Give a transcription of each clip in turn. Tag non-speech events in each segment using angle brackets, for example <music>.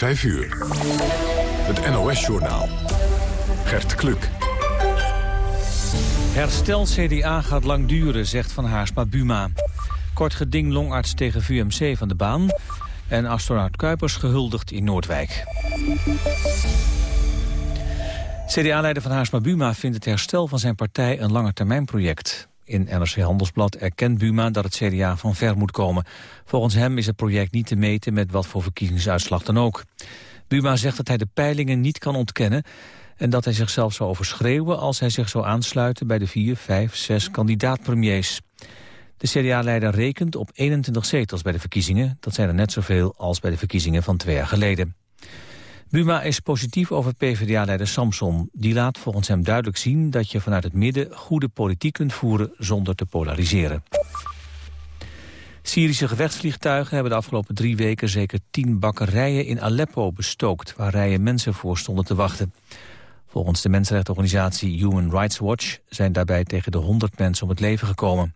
5 uur. Het NOS-journaal. Gert Kluk. Herstel CDA gaat lang duren, zegt Van Haarsma Buma. Kort geding longarts tegen VUMC van de baan. En astronaut Kuipers gehuldigd in Noordwijk. CDA-leider Van Haarsma Buma vindt het herstel van zijn partij een langetermijnproject. In NRC Handelsblad erkent Buma dat het CDA van ver moet komen. Volgens hem is het project niet te meten met wat voor verkiezingsuitslag dan ook. Buma zegt dat hij de peilingen niet kan ontkennen... en dat hij zichzelf zou overschreeuwen als hij zich zou aansluiten... bij de vier, vijf, zes kandidaat-premiers. De CDA-leider rekent op 21 zetels bij de verkiezingen. Dat zijn er net zoveel als bij de verkiezingen van twee jaar geleden. Buma is positief over PvdA-leider Samson. Die laat volgens hem duidelijk zien dat je vanuit het midden goede politiek kunt voeren zonder te polariseren. Syrische gevechtsvliegtuigen hebben de afgelopen drie weken zeker tien bakkerijen in Aleppo bestookt, waar rijen mensen voor stonden te wachten. Volgens de mensenrechtenorganisatie Human Rights Watch zijn daarbij tegen de 100 mensen om het leven gekomen.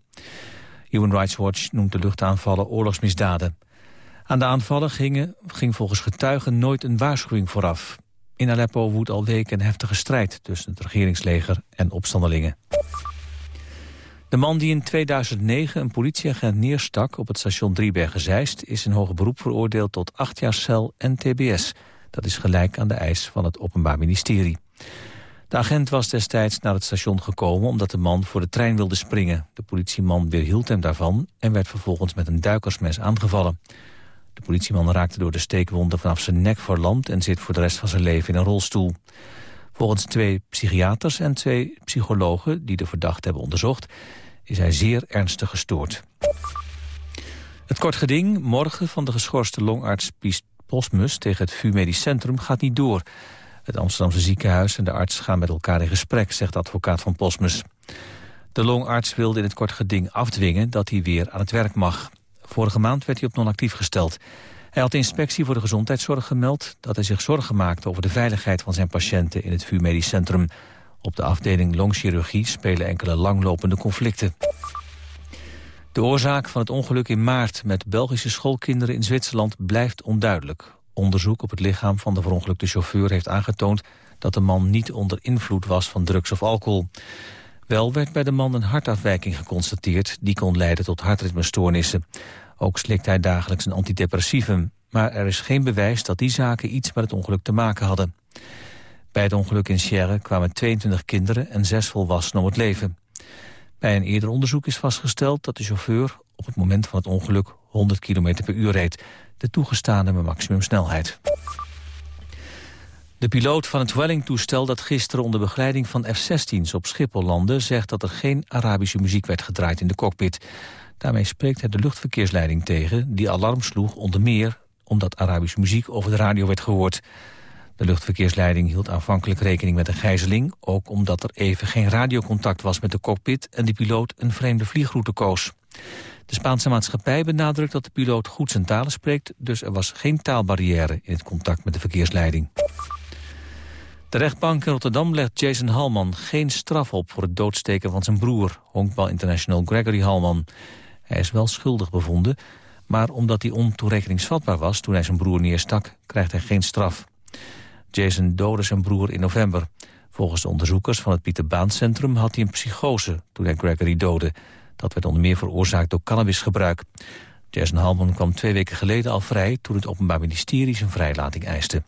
Human Rights Watch noemt de luchtaanvallen oorlogsmisdaden. Aan de aanvallen gingen, ging volgens getuigen nooit een waarschuwing vooraf. In Aleppo woedt al weken een heftige strijd tussen het regeringsleger en opstandelingen. De man die in 2009 een politieagent neerstak op het station Driebergen-Zeist... is in hoger beroep veroordeeld tot acht jaar cel en tbs. Dat is gelijk aan de eis van het Openbaar Ministerie. De agent was destijds naar het station gekomen omdat de man voor de trein wilde springen. De politieman weerhield hem daarvan en werd vervolgens met een duikersmes aangevallen. De politieman raakte door de steekwonden vanaf zijn nek verlamd... en zit voor de rest van zijn leven in een rolstoel. Volgens twee psychiaters en twee psychologen die de verdachte hebben onderzocht... is hij zeer ernstig gestoord. Het kort geding morgen van de geschorste longarts Pies Posmus... tegen het VU Medisch Centrum gaat niet door. Het Amsterdamse ziekenhuis en de arts gaan met elkaar in gesprek... zegt de advocaat van Posmus. De longarts wilde in het kort geding afdwingen dat hij weer aan het werk mag. Vorige maand werd hij op non-actief gesteld. Hij had de inspectie voor de gezondheidszorg gemeld... dat hij zich zorgen maakte over de veiligheid van zijn patiënten... in het VU Centrum. Op de afdeling longchirurgie spelen enkele langlopende conflicten. De oorzaak van het ongeluk in maart met Belgische schoolkinderen in Zwitserland blijft onduidelijk. Onderzoek op het lichaam van de verongelukte chauffeur heeft aangetoond dat de man niet onder invloed was van drugs of alcohol. Wel werd bij de man een hartafwijking geconstateerd... die kon leiden tot hartritmestoornissen. Ook slikt hij dagelijks een antidepressivum. Maar er is geen bewijs dat die zaken iets met het ongeluk te maken hadden. Bij het ongeluk in Sierre kwamen 22 kinderen en 6 volwassenen om het leven. Bij een eerder onderzoek is vastgesteld dat de chauffeur... op het moment van het ongeluk 100 km per uur reed. De toegestane maximumsnelheid. De piloot van het Welling-toestel dat gisteren onder begeleiding van F-16's op Schiphol landde... zegt dat er geen Arabische muziek werd gedraaid in de cockpit. Daarmee spreekt hij de luchtverkeersleiding tegen... die alarm sloeg onder meer omdat Arabische muziek over de radio werd gehoord. De luchtverkeersleiding hield aanvankelijk rekening met een gijzeling... ook omdat er even geen radiocontact was met de cockpit... en de piloot een vreemde vliegroute koos. De Spaanse maatschappij benadrukt dat de piloot goed zijn talen spreekt... dus er was geen taalbarrière in het contact met de verkeersleiding. De rechtbank in Rotterdam legt Jason Halman geen straf op... voor het doodsteken van zijn broer, honkbal international Gregory Halman. Hij is wel schuldig bevonden, maar omdat hij ontoerekeningsvatbaar was... toen hij zijn broer neerstak, krijgt hij geen straf. Jason doodde zijn broer in november. Volgens de onderzoekers van het Pieter Baan Centrum had hij een psychose toen hij Gregory doodde. Dat werd onder meer veroorzaakt door cannabisgebruik. Jason Halman kwam twee weken geleden al vrij toen het Openbaar Ministerie zijn vrijlating eiste.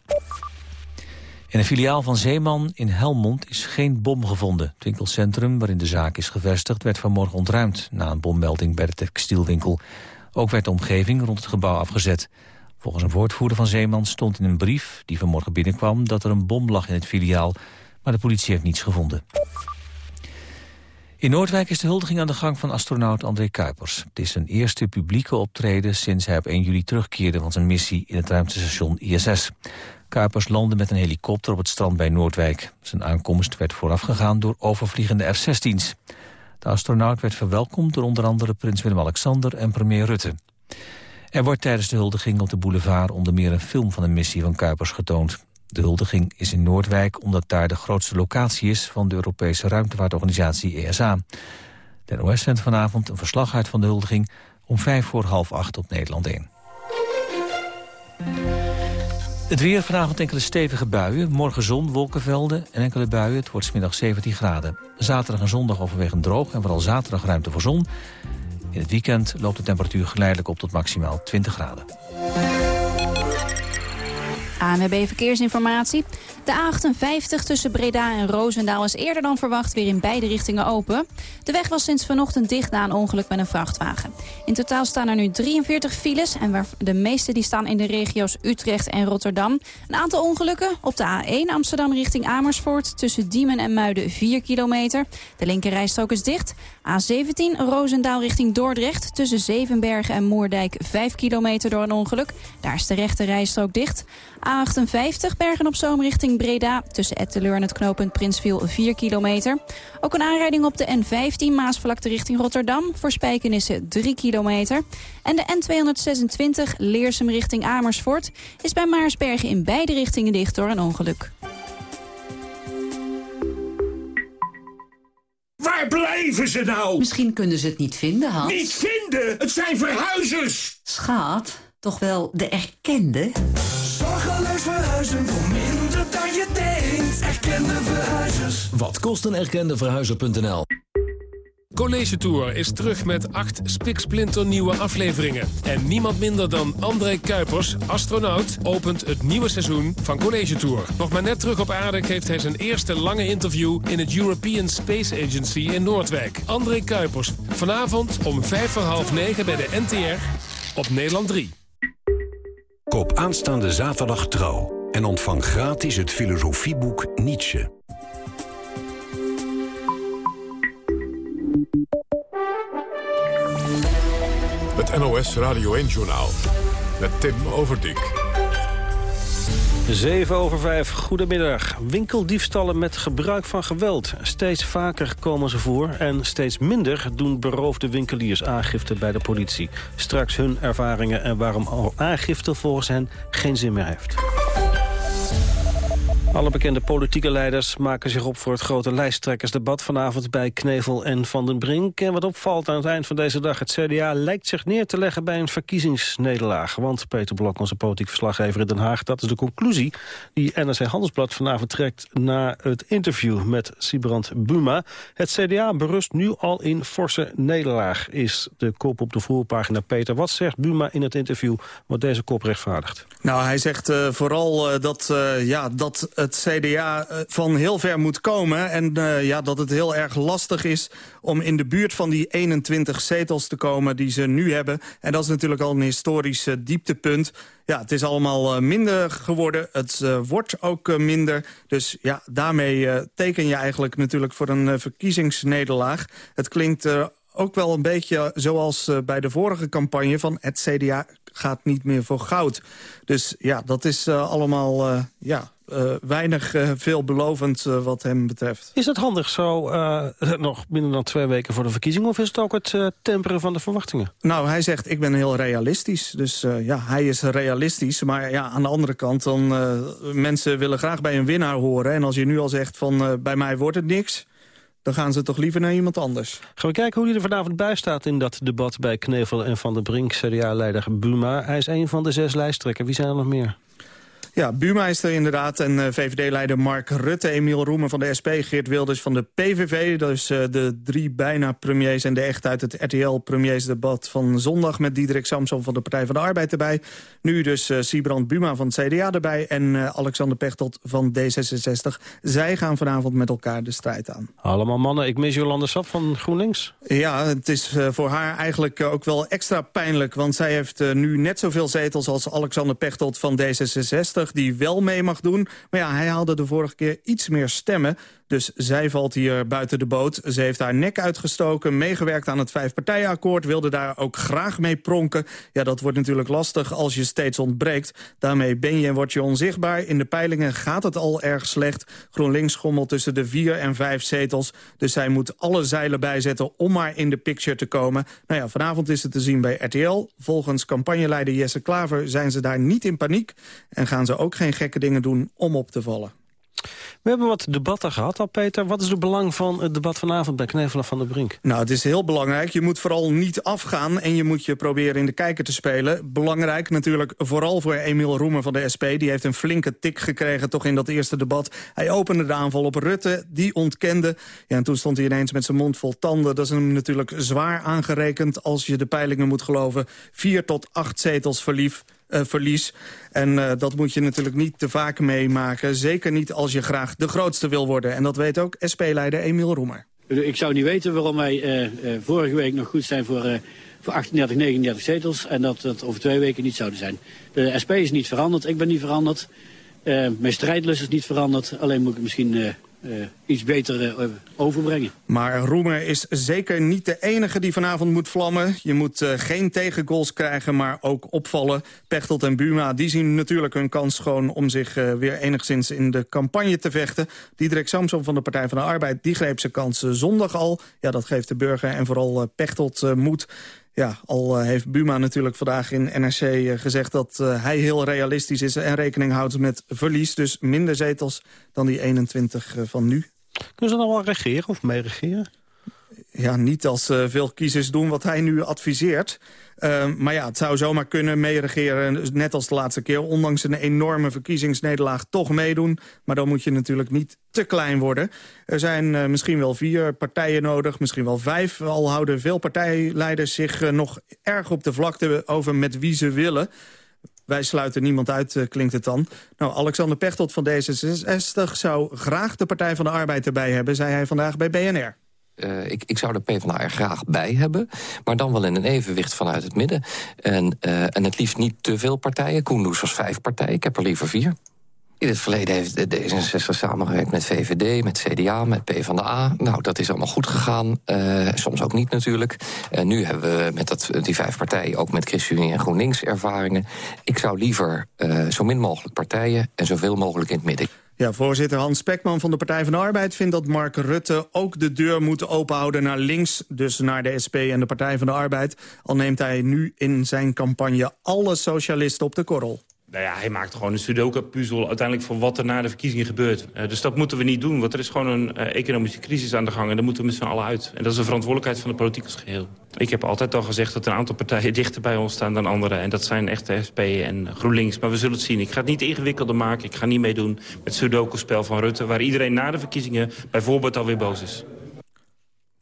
In een filiaal van Zeeman in Helmond is geen bom gevonden. Het winkelcentrum waarin de zaak is gevestigd werd vanmorgen ontruimd... na een bommelding bij de textielwinkel. Ook werd de omgeving rond het gebouw afgezet. Volgens een woordvoerder van Zeeman stond in een brief die vanmorgen binnenkwam... dat er een bom lag in het filiaal, maar de politie heeft niets gevonden. In Noordwijk is de huldiging aan de gang van astronaut André Kuipers. Het is zijn eerste publieke optreden sinds hij op 1 juli terugkeerde van zijn missie in het ruimtestation ISS. Kuipers landde met een helikopter op het strand bij Noordwijk. Zijn aankomst werd voorafgegaan door overvliegende F-16's. De astronaut werd verwelkomd door onder andere prins Willem-Alexander en premier Rutte. Er wordt tijdens de huldiging op de boulevard onder meer een film van de missie van Kuipers getoond. De huldiging is in Noordwijk omdat daar de grootste locatie is van de Europese ruimtevaartorganisatie ESA. De NOS zendt vanavond een verslag uit van de huldiging om vijf voor half acht op Nederland 1. Het weer vanavond enkele stevige buien. Morgen zon, wolkenvelden en enkele buien. Het wordt smiddag 17 graden. Zaterdag en zondag overwegend droog en vooral zaterdag ruimte voor zon. In het weekend loopt de temperatuur geleidelijk op tot maximaal 20 graden. ANWB Verkeersinformatie. De A58 tussen Breda en Roosendaal is eerder dan verwacht weer in beide richtingen open. De weg was sinds vanochtend dicht na een ongeluk met een vrachtwagen. In totaal staan er nu 43 files en de meeste die staan in de regio's Utrecht en Rotterdam. Een aantal ongelukken op de A1 Amsterdam richting Amersfoort tussen Diemen en Muiden 4 kilometer. De linkerrijstrook is dicht. A17 Roosendaal richting Dordrecht tussen Zevenbergen en Moerdijk 5 kilometer door een ongeluk. Daar is de rechte rijstrook dicht. A58 Bergen op Zoom richting Breda. Tussen Etteleur en het knooppunt Prinsviel 4 kilometer. Ook een aanrijding op de N15 Maasvlakte richting Rotterdam. Voor Spijkenissen 3 kilometer. En de N226 Leersum richting Amersfoort... is bij Maarsbergen in beide richtingen dicht door een ongeluk. Waar blijven ze nou? Misschien kunnen ze het niet vinden, Hans. Niet vinden? Het zijn verhuizers! Schat, toch wel de erkende? Zorgeloos verhuizen voor Erkende verhuizers. Wat kost een erkende verhuizer.nl? College Tour is terug met acht spiksplinter nieuwe afleveringen. En niemand minder dan André Kuipers, astronaut, opent het nieuwe seizoen van College Tour. Nog maar net terug op aarde geeft hij zijn eerste lange interview... in het European Space Agency in Noordwijk. André Kuipers, vanavond om vijf voor half negen bij de NTR op Nederland 3. Koop aanstaande zaterdag trouw en ontvang gratis het filosofieboek Nietzsche. Het NOS Radio 1-journaal met Tim Overdijk. 7 over 5, goedemiddag. Winkeldiefstallen met gebruik van geweld. Steeds vaker komen ze voor en steeds minder doen beroofde winkeliers aangifte bij de politie. Straks hun ervaringen en waarom aangifte volgens hen geen zin meer heeft. Alle bekende politieke leiders maken zich op voor het grote lijsttrekkersdebat vanavond bij Knevel en Van den Brink. En wat opvalt aan het eind van deze dag, het CDA lijkt zich neer te leggen bij een verkiezingsnederlaag. Want Peter Blok, onze politiek verslaggever in Den Haag, dat is de conclusie die NRC Handelsblad vanavond trekt na het interview met Sibrand Buma. Het CDA berust nu al in forse nederlaag, is de kop op de voorpagina. Peter, wat zegt Buma in het interview wat deze kop rechtvaardigt? Nou, hij zegt uh, vooral uh, dat, uh, ja, dat het CDA van heel ver moet komen. En ja, dat het heel erg lastig is om in de buurt van die 21 zetels te komen die ze nu hebben. En dat is natuurlijk al een historisch dieptepunt. Ja, het is allemaal minder geworden. Het wordt ook minder. Dus ja, daarmee teken je eigenlijk natuurlijk voor een verkiezingsnederlaag. Het klinkt ook wel een beetje zoals bij de vorige campagne van het CDA gaat niet meer voor goud. Dus ja, dat is allemaal ja, uh, weinig veelbelovend wat hem betreft. Is het handig zo <laughs> nog minder dan twee weken voor de verkiezingen... of is het ook het temperen van de verwachtingen? Nou, hij zegt ik ben heel realistisch. Dus ja, hij is realistisch. Maar ja, aan de andere kant, dan, mensen willen graag bij een winnaar horen. En als je nu al zegt van bij mij wordt het niks dan gaan ze toch liever naar iemand anders. Gaan we kijken hoe hij er vanavond bij staat in dat debat bij Knevel en Van der Brink, CDA-leider Buma. Hij is een van de zes lijsttrekkers. Wie zijn er nog meer? Ja, Buma is er inderdaad. En uh, VVD-leider Mark Rutte, Emiel Roemer van de SP... Geert Wilders van de PVV. Dus uh, de drie bijna premiers en de echt uit het RTL-premiersdebat van zondag... met Diederik Samson van de Partij van de Arbeid erbij. Nu dus uh, Siebrand Buma van het CDA erbij... en Alexander Pechtold van D66. Zij gaan vanavond met elkaar de strijd aan. Allemaal mannen. Ik mis Jolande Sap van GroenLinks. Ja, het is voor haar eigenlijk ook wel extra pijnlijk... want zij heeft nu net zoveel zetels als Alexander Pechtold van D66 die wel mee mag doen. Maar ja, hij haalde de vorige keer iets meer stemmen. Dus zij valt hier buiten de boot. Ze heeft haar nek uitgestoken, meegewerkt aan het vijfpartijenakkoord... wilde daar ook graag mee pronken. Ja, dat wordt natuurlijk lastig als je steeds ontbreekt. Daarmee ben je en word je onzichtbaar. In de peilingen gaat het al erg slecht. GroenLinks schommelt tussen de vier en vijf zetels. Dus zij moet alle zeilen bijzetten om maar in de picture te komen. Nou ja, vanavond is het te zien bij RTL. Volgens campagneleider Jesse Klaver zijn ze daar niet in paniek... en gaan ze ook geen gekke dingen doen om op te vallen. We hebben wat debatten gehad al, Peter. Wat is het belang van het debat vanavond bij Knevelen van der Brink? Nou, het is heel belangrijk. Je moet vooral niet afgaan en je moet je proberen in de kijker te spelen. Belangrijk natuurlijk vooral voor Emiel Roemer van de SP. Die heeft een flinke tik gekregen toch in dat eerste debat. Hij opende de aanval op Rutte, die ontkende. Ja, en toen stond hij ineens met zijn mond vol tanden. Dat is hem natuurlijk zwaar aangerekend als je de peilingen moet geloven. Vier tot acht zetels verlief. Uh, verlies. En uh, dat moet je natuurlijk niet te vaak meemaken. Zeker niet als je graag de grootste wil worden. En dat weet ook SP-leider Emiel Roemer. Ik zou niet weten waarom wij uh, vorige week nog goed zijn voor, voor 38, 39 zetels... en dat dat over twee weken niet zouden zijn. De SP is niet veranderd, ik ben niet veranderd. mijn strijdlust is niet veranderd. Alleen moet ik misschien iets beter uh, overbrengen. Maar Roemer is zeker niet de enige die vanavond moet vlammen. Je moet uh, geen tegengoals krijgen, maar ook opvallen. Pechtold en Buma die zien natuurlijk hun kans schoon... om zich weer enigszins in de campagne te vechten. Diederik Samson van de Partij van de Arbeid die greep zijn kansen zondag al. Ja, dat geeft de burger en vooral Pechtold moed. Ja, al heeft Buma natuurlijk vandaag in NRC gezegd dat hij heel realistisch is... en rekening houdt met verlies, dus minder zetels dan die 21 van nu. Kunnen ze dan wel regeren of meeregeren? Ja, niet als uh, veel kiezers doen wat hij nu adviseert. Uh, maar ja, het zou zomaar kunnen meeregeren, net als de laatste keer. Ondanks een enorme verkiezingsnederlaag toch meedoen. Maar dan moet je natuurlijk niet te klein worden. Er zijn uh, misschien wel vier partijen nodig, misschien wel vijf. Al houden veel partijleiders zich uh, nog erg op de vlakte over met wie ze willen. Wij sluiten niemand uit, klinkt het dan. Nou, Alexander Pechtold van D66 zou graag de Partij van de Arbeid erbij hebben... zei hij vandaag bij BNR. Uh, ik, ik zou de PvdA er graag bij hebben, maar dan wel in een evenwicht vanuit het midden. En, uh, en het liefst niet te veel partijen. Koendoes was vijf partijen, ik heb er liever vier. In het verleden heeft D66 samengewerkt met VVD, met CDA, met PvdA. Nou, dat is allemaal goed gegaan. Uh, soms ook niet natuurlijk. Uh, nu hebben we met dat, die vijf partijen ook met ChristenUnie en GroenLinks ervaringen. Ik zou liever uh, zo min mogelijk partijen en zoveel mogelijk in het midden. Ja, voorzitter Hans Spekman van de Partij van de Arbeid vindt dat Mark Rutte ook de deur moet openhouden naar links, dus naar de SP en de Partij van de Arbeid. Al neemt hij nu in zijn campagne alle socialisten op de korrel. Nou ja, hij maakt gewoon een sudoku-puzzel uiteindelijk voor wat er na de verkiezingen gebeurt. Uh, dus dat moeten we niet doen, want er is gewoon een uh, economische crisis aan de gang... en daar moeten we met z'n allen uit. En dat is een verantwoordelijkheid van de politiek als geheel. Ik heb altijd al gezegd dat een aantal partijen dichter bij ons staan dan anderen. En dat zijn echt de SP en GroenLinks. Maar we zullen het zien. Ik ga het niet ingewikkelder maken. Ik ga niet meedoen met het sudoku-spel van Rutte... waar iedereen na de verkiezingen bijvoorbeeld alweer boos is.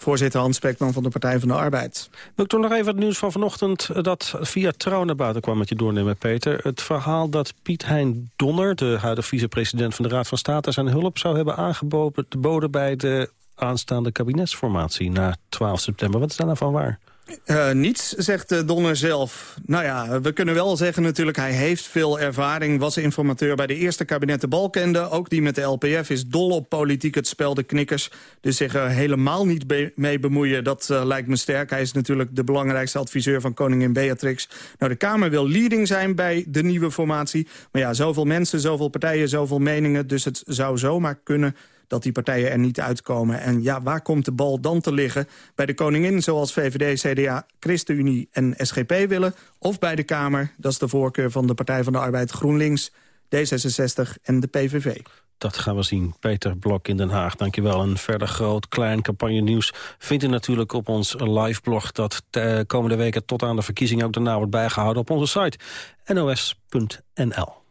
Voorzitter Hans Spekman van de Partij van de Arbeid. Wil ik toch nog even het nieuws van vanochtend... dat via Trouw naar buiten kwam met je doornemen, Peter. Het verhaal dat Piet Hein Donner, de huidige vicepresident van de Raad van State... zijn hulp zou hebben aangeboden bij de aanstaande kabinetsformatie na 12 september. Wat is daar nou van waar? Uh, niets, zegt Donner zelf. Nou ja, we kunnen wel zeggen natuurlijk... hij heeft veel ervaring, was informateur bij de eerste kabinetten Balkende. Ook die met de LPF is dol op politiek het spel de knikkers. Dus zich er helemaal niet mee bemoeien, dat uh, lijkt me sterk. Hij is natuurlijk de belangrijkste adviseur van koningin Beatrix. Nou, de Kamer wil leading zijn bij de nieuwe formatie. Maar ja, zoveel mensen, zoveel partijen, zoveel meningen... dus het zou zomaar kunnen dat die partijen er niet uitkomen. En ja, waar komt de bal dan te liggen? Bij de koningin, zoals VVD, CDA, ChristenUnie en SGP willen... of bij de Kamer, dat is de voorkeur van de Partij van de Arbeid GroenLinks... D66 en de PVV. Dat gaan we zien. Peter Blok in Den Haag, dankjewel. Een verder groot, klein campagne nieuws vindt u natuurlijk op ons live blog... dat de komende weken tot aan de verkiezingen ook daarna wordt bijgehouden op onze site nos.nl.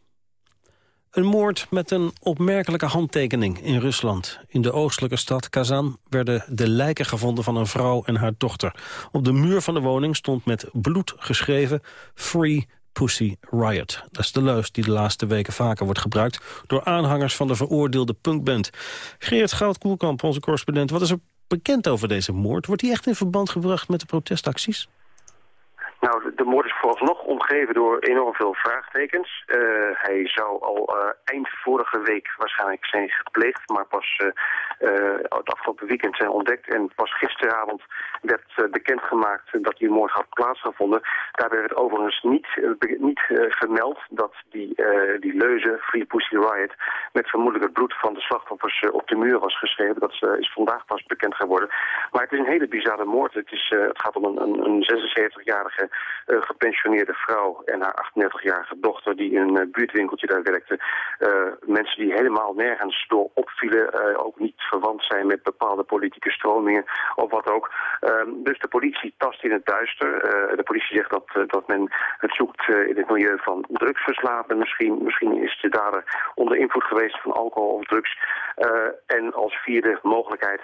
Een moord met een opmerkelijke handtekening in Rusland. In de oostelijke stad Kazan werden de lijken gevonden van een vrouw en haar dochter. Op de muur van de woning stond met bloed geschreven... Free Pussy Riot. Dat is de leus die de laatste weken vaker wordt gebruikt... door aanhangers van de veroordeelde punkband. Geert Goud-Koelkamp, onze correspondent. Wat is er bekend over deze moord? Wordt die echt in verband gebracht met de protestacties? Nou, de, moord is vooralsnog omgeven door enorm veel vraagtekens. Uh, hij zou al uh, eind vorige week waarschijnlijk zijn gepleegd, maar pas uh, het afgelopen weekend zijn ontdekt. En pas gisteravond werd bekendgemaakt dat die moord had plaatsgevonden. Daarbij werd overigens niet, niet vermeld dat die, die leuze Free Pussy Riot met vermoedelijk het bloed van de slachtoffers op de muur was geschreven. Dat is vandaag pas bekend geworden. Maar het is een hele bizarre moord. Het, is, het gaat om een, een, een 76-jarige gepensioneerde vrouw en haar 38-jarige dochter die in een buurtwinkeltje daar werkte. mensen die helemaal nergens door opvielen, ook niet verwant zijn met bepaalde politieke stromingen of wat ook. Ehm, dus de politie tast in het duister. de politie zegt dat, dat men het zoekt in het milieu van drugsverslapen. Misschien, misschien is de dader onder invloed geweest van alcohol of drugs. en als vierde mogelijkheid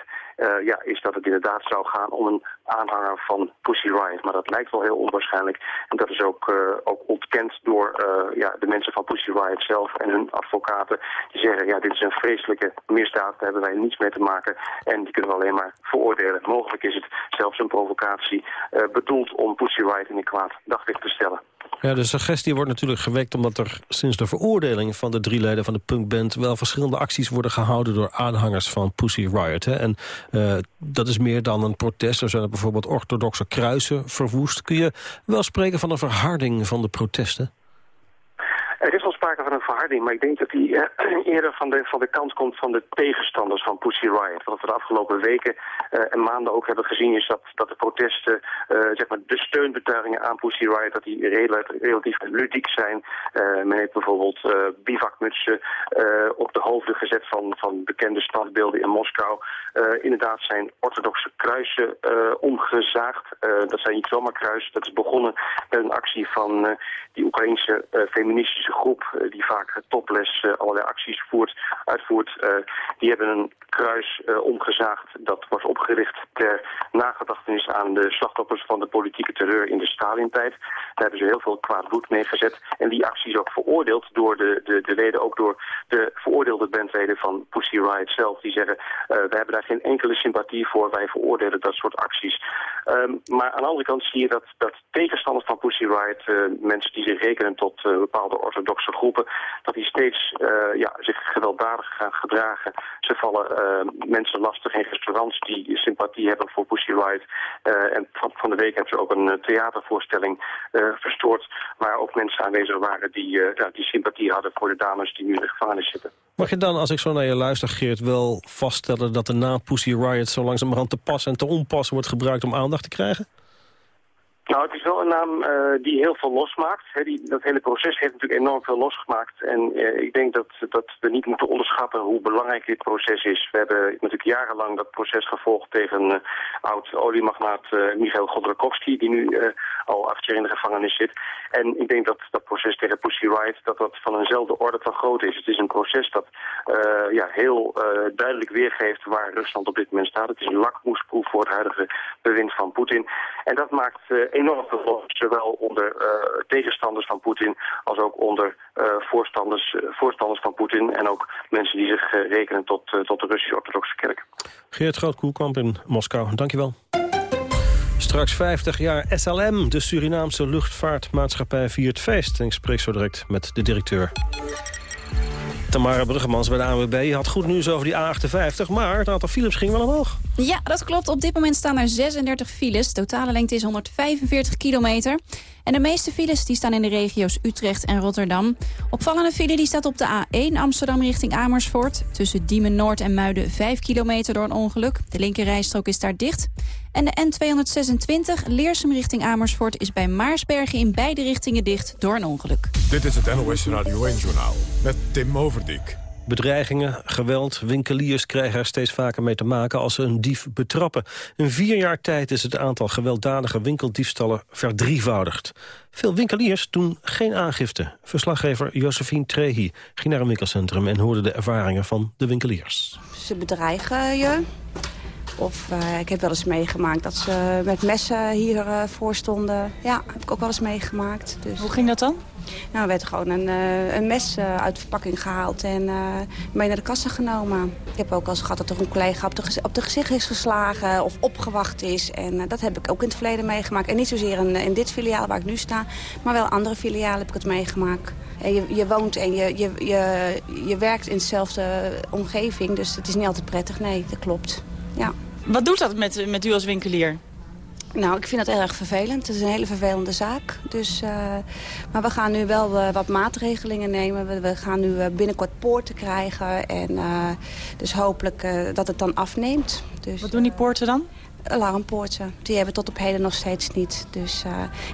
ja, is dat het inderdaad zou gaan om een aanhanger van Pussy Riot. Maar dat lijkt wel heel onwaarschijnlijk. En dat is ook, ook ontkend door ja, de mensen van Pussy Riot zelf en hun advocaten. Die zeggen, ja, dit is een vreselijke misdaad, daar hebben wij mee te maken. En die kunnen we alleen maar veroordelen. Mogelijk is het zelfs een provocatie bedoeld om Pussy Riot in een kwaad daglicht te stellen. Ja, de suggestie wordt natuurlijk gewekt omdat er sinds de veroordeling van de drie leden van de punkband wel verschillende acties worden gehouden door aanhangers van Pussy Riot. Hè? En uh, dat is meer dan een protest. Er zijn bijvoorbeeld orthodoxe kruisen verwoest. Kun je wel spreken van een verharding van de protesten? Sprake van een verharding, maar ik denk dat die uh, <clears throat> eerder van de, van de kant komt van de tegenstanders van Pussy Riot. Wat we de afgelopen weken uh, en maanden ook hebben gezien is dat, dat de protesten, uh, zeg maar de steunbetuigingen aan Pussy Riot, dat die relatief ludiek zijn. men heeft bijvoorbeeld bivakmutsen op de hoofden gezet van, van bekende standbeelden in Moskou. inderdaad zijn orthodoxe kruisen omgezaagd. dat zijn niet zomaar kruisen, dat is begonnen met een actie van die Oekraïnse feministische groep die vaak topless uh, allerlei acties voert, uitvoert. Uh, die hebben een kruis omgezaagd. Dat was opgericht ter nagedachtenis aan de slachtoffers van de politieke terreur in de Stalin-tijd. Daar hebben ze heel veel kwaad bloed mee gezet. En die actie is ook veroordeeld door de, de, de leden, ook door de veroordeelde bandleden van Pussy Riot zelf. Die zeggen, we hebben daar geen enkele sympathie voor. Wij veroordelen dat soort acties. Um, maar aan de andere kant zie je dat, dat tegenstanders van Pussy Riot, mensen die zich rekenen tot bepaalde orthodoxe groepen, dat die steeds uh, ja, zich gewelddadig gaan gedragen. Ze vallen uh, mensen lastig in restaurants die sympathie hebben voor Pussy Riot. Uh, en van, van, de week hebben ze ook een theatervoorstelling verstoord, waar ook mensen aanwezig waren die, die sympathie hadden voor de dames die nu in de gevangenis zitten. Mag je dan, als ik zo naar je luister, Geert, wel vaststellen dat de naam Pussy Riot zo langzamerhand te pas en te onpas wordt gebruikt om aandacht te krijgen? Nou, het is wel een naam uh, die heel veel losmaakt. Die, dat hele proces heeft natuurlijk enorm veel losgemaakt. En uh, ik denk dat, dat we niet moeten onderschatten hoe belangrijk dit proces is. We hebben natuurlijk jarenlang dat proces gevolgd tegen uh, oud-oliemagnaat Michael Godorkovsky... die nu al acht jaar in de gevangenis zit. En ik denk dat dat proces tegen Pussy Riot dat dat van eenzelfde orde van grootte is. Het is een proces dat ja, heel duidelijk weergeeft waar Rusland op dit moment staat. Het is een lakmoesproef voor het huidige bewind van Poetin. En dat maakt enorm veel zowel onder uh, tegenstanders van Poetin als ook onder uh, voorstanders, uh, voorstanders van Poetin en ook mensen die zich rekenen tot, tot de Russische orthodoxe kerk. Geert Groot-Koelkamp in Moskou, dankjewel. Straks 50 jaar SLM, de Surinaamse luchtvaartmaatschappij, viert feest. En ik spreek zo direct met de directeur. Tamara Bruggemans bij de ANWB had goed nieuws over die A58... maar het aantal files ging wel omhoog. Ja, dat klopt. Op dit moment staan er 36 files. Totale lengte is 145 kilometer. En de meeste files die staan in de regio's Utrecht en Rotterdam. Opvallende file die staat op de A1 Amsterdam richting Amersfoort. Tussen Diemen Noord en Muiden 5 kilometer door een ongeluk. De linkerrijstrook is daar dicht. En de N226 Leersum richting Amersfoort is bij Maarsbergen in beide richtingen dicht door een ongeluk. Dit is het NOS Radio 1-journaal met Tim Overdijk. Bedreigingen, geweld, winkeliers krijgen er steeds vaker mee te maken als ze een dief betrappen. In vier jaar tijd is het aantal gewelddadige winkeldiefstallen verdrievoudigd. Veel winkeliers doen geen aangifte. Verslaggever Josephine Trehi ging naar een winkelcentrum en hoorde de ervaringen van de winkeliers. Ze bedreigen je. Of uh, ik heb wel eens meegemaakt dat ze met messen hier uh, voor stonden. Ja, heb ik ook wel eens meegemaakt. Dus. Hoe ging dat dan? Nou, er werd gewoon een, uh, een mes uit de verpakking gehaald en mee naar de kassa genomen. Ik heb ook al eens gehad dat er een collega op de, op de gezicht is geslagen of opgewacht is. En dat heb ik ook in het verleden meegemaakt. En niet zozeer in, in dit filiaal waar ik nu sta, maar wel andere filialen heb ik het meegemaakt. En je, je woont en je, je, je, je werkt in dezelfde omgeving, dus het is niet altijd prettig. Nee, dat klopt. Ja. Wat doet dat met, met u als winkelier? Nou, ik vind dat erg vervelend. Het is een hele vervelende zaak. Dus, uh, maar we gaan nu wel uh, wat maatregelingen nemen. We, we gaan nu uh, binnenkort poorten krijgen. En dus hopelijk dat het dan afneemt. Dus, wat doen die poorten dan? Alarmpoorten. Die hebben we tot op heden nog steeds niet. Dus,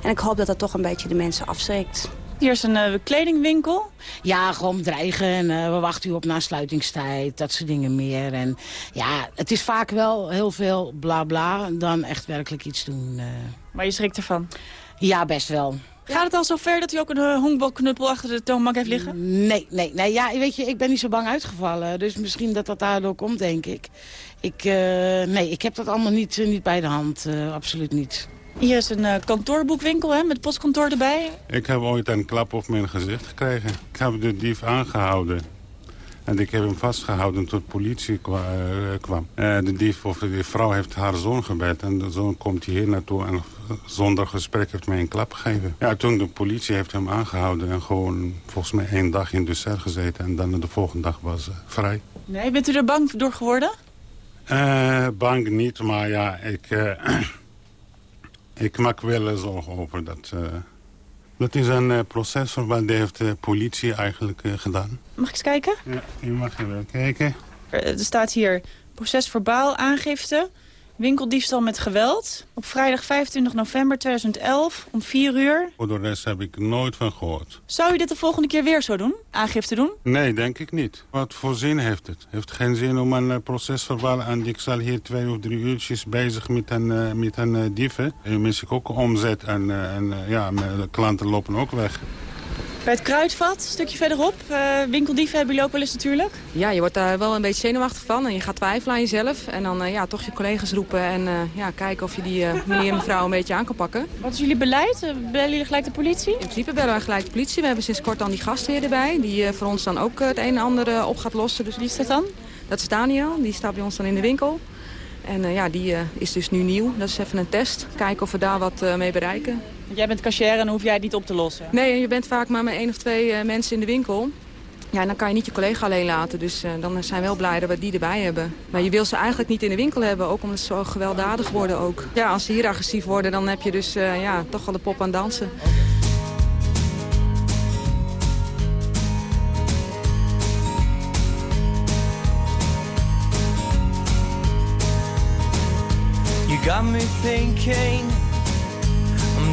en ik hoop dat dat toch een beetje de mensen afschrikt. Hier is een uh, kledingwinkel. Ja, gewoon dreigen en uh, we wachten u op na sluitingstijd, dat soort dingen meer. En ja, het is vaak wel heel veel bla bla dan echt werkelijk iets doen. Uh. Maar je schrikt ervan? Ja, best wel. Gaat het al zo ver dat u ook een honkbalknuppel achter de toonbank heeft liggen? Nee, nee, nee. Ja, weet je, ik ben niet zo bang uitgevallen. Dus misschien dat dat daardoor komt, denk ik. Ik, nee, ik heb dat allemaal niet, niet bij de hand. absoluut niet. Hier is een uh, kantoorboekwinkel hè, met postkantoor erbij. Ik heb ooit een klap op mijn gezicht gekregen. Ik heb de dief aangehouden. En ik heb hem vastgehouden tot politie kwa, uh, kwam. Uh, de dief of de vrouw heeft haar zoon gebeld. En de zoon komt hier naartoe en zonder gesprek heeft mij een klap gegeven. Ja, toen de politie heeft hem aangehouden en gewoon volgens mij één dag in de cel gezeten. En dan de volgende dag was vrij. Nee, bent u er bang door geworden? bang niet, maar ja, ik... <clears throat> Ik maak wel zorgen over dat. Uh, dat is een uh, proces wat heeft de politie eigenlijk uh, gedaan. Mag ik eens kijken? Ja, je mag er wel kijken. Er staat hier proces verbaal aangifte Winkeldiefstal met geweld. Op vrijdag 25 november 2011 om 4 uur. Voor de rest heb ik nooit van gehoord. Zou u dit de volgende keer weer zo doen? Aangifte doen? Nee, denk ik niet. Wat voor zin heeft het? Het heeft geen zin om een uh, procesverbaal... en ik zal hier twee of drie uurtjes bezig met een, uh, met een uh, dieven. En mis ik ook omzet en, en ja, mijn klanten lopen ook weg. Bij het Kruidvat, een stukje verderop. Uh, winkeldieven hebben jullie ook wel eens natuurlijk. Ja, je wordt daar wel een beetje zenuwachtig van. En je gaat twijfelen aan jezelf. En dan uh, ja, toch je collega's roepen en uh, ja, kijken of je die meneer en mevrouw een beetje aan kan pakken. Wat is jullie beleid? Bellen jullie gelijk de politie? In principe bellen we gelijk de politie. We hebben sinds kort dan die gastheer erbij. Die voor ons dan ook het een en ander op gaat lossen. Dus... Wie is dat dan? Dat is Daniel. Die staat bij ons dan in de winkel. En ja, die is dus nu nieuw. Dat is even een test. Kijken of we daar wat mee bereiken. Jij bent cashier en hoef jij het niet op te lossen? Nee, je bent vaak maar met één of twee mensen in de winkel. Ja, en dan kan je niet je collega alleen laten. Dus dan zijn we wel blij dat we die erbij hebben. Maar je wil ze eigenlijk niet in de winkel hebben. Ook omdat ze zo gewelddadig worden ook. Ja, als ze hier agressief worden, dan heb je dus ja, toch wel de pop aan dansen. got me thinking,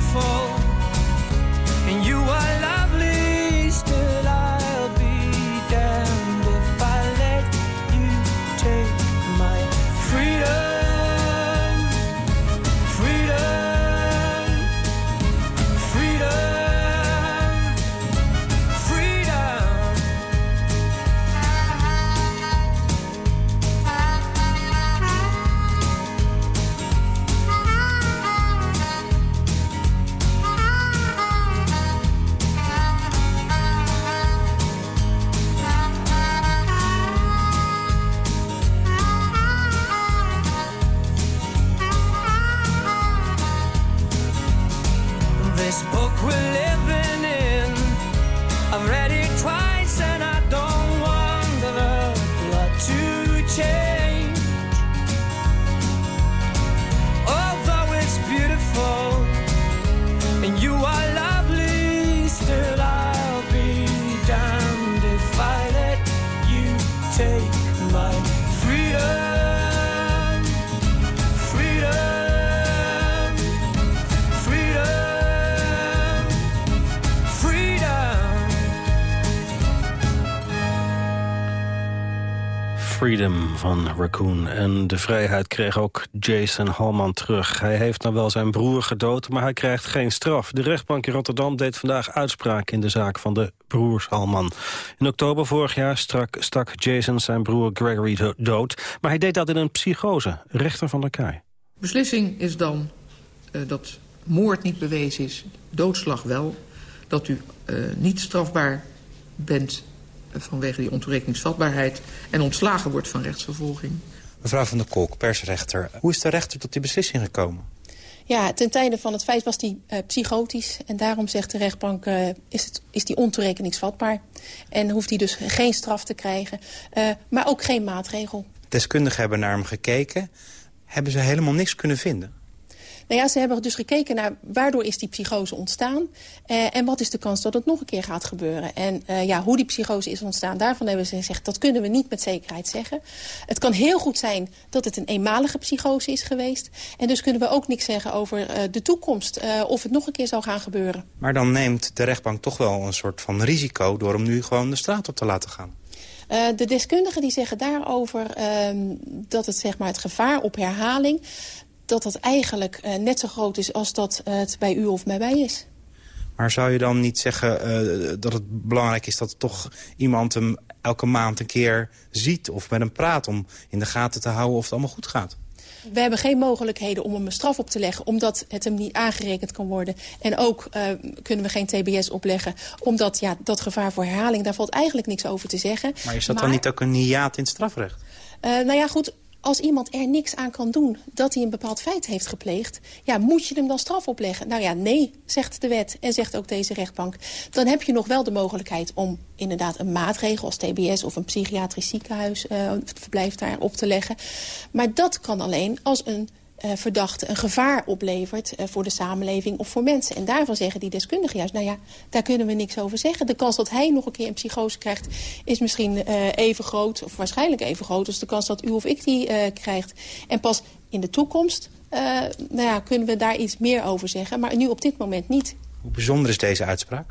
beautiful This book we're living in, I've read it twice. Freedom van Raccoon. En de vrijheid kreeg ook Jason Halman terug. Hij heeft nou wel zijn broer gedood, maar hij krijgt geen straf. De rechtbank in Rotterdam deed vandaag uitspraak in de zaak van de broers Halman. In oktober vorig jaar strak, stak Jason zijn broer Gregory do- dood. Maar hij deed dat in een psychose. Rechter van der Kaai. Beslissing is dan eh, dat moord niet bewezen is, doodslag wel. Dat u eh, niet strafbaar bent vanwege die ontoerekeningsvatbaarheid... en ontslagen wordt van rechtsvervolging. Mevrouw van der Kolk, persrechter. Hoe is de rechter tot die beslissing gekomen? Ja, ten tijde van het feit was die eh, psychotisch. En daarom zegt de rechtbank, eh, is, het, is die ontoerekeningsvatbaar. En hoeft hij dus geen straf te krijgen. eh, maar ook geen maatregel. Deskundigen hebben naar hem gekeken. Hebben ze helemaal niks kunnen vinden? Nou ja, ze hebben dus gekeken naar waardoor is die psychose ontstaan. eh, en wat is de kans dat het nog een keer gaat gebeuren. En eh, ja, hoe die psychose is ontstaan, daarvan hebben ze gezegd... dat kunnen we niet met zekerheid zeggen. Het kan heel goed zijn dat het een eenmalige psychose is geweest. En dus kunnen we ook niks zeggen over eh, de toekomst. of het nog een keer zou gaan gebeuren. Maar dan neemt de rechtbank toch wel een soort van risico... door hem nu gewoon de straat op te laten gaan. Uh, de deskundigen die zeggen daarover uh, dat het, zeg maar, het gevaar op herhaling... dat dat eigenlijk uh, net zo groot is als dat het bij u of bij mij is. Maar zou je dan niet zeggen uh, dat het belangrijk is dat toch iemand hem elke maand een keer ziet... of met hem praat om in de gaten te houden of het allemaal goed gaat? We hebben geen mogelijkheden om hem een straf op te leggen... omdat het hem niet aangerekend kan worden. En ook uh, kunnen we geen TBS opleggen... omdat ja, dat gevaar voor herhaling, daar valt eigenlijk niks over te zeggen. Maar is dat maar, dan niet ook een hiaat in het strafrecht? Uh, nou ja, goed, als iemand er niks aan kan doen dat hij een bepaald feit heeft gepleegd... ja, moet je hem dan straf opleggen? Nou ja, nee, zegt de wet en zegt ook deze rechtbank. Dan heb je nog wel de mogelijkheid om inderdaad een maatregel als TBS... of een psychiatrisch ziekenhuis uh, verblijf daar op te leggen. Maar dat kan alleen als een uh, verdachte een gevaar oplevert uh, voor de samenleving of voor mensen. En daarvan zeggen die deskundigen juist, nou ja, daar kunnen we niks over zeggen. De kans dat hij nog een keer een psychose krijgt is misschien uh, even groot, of waarschijnlijk even groot, als de kans dat u of ik die krijgt. En pas in de toekomst nou ja, kunnen we daar iets meer over zeggen, maar nu op dit moment niet. Hoe bijzonder is deze uitspraak?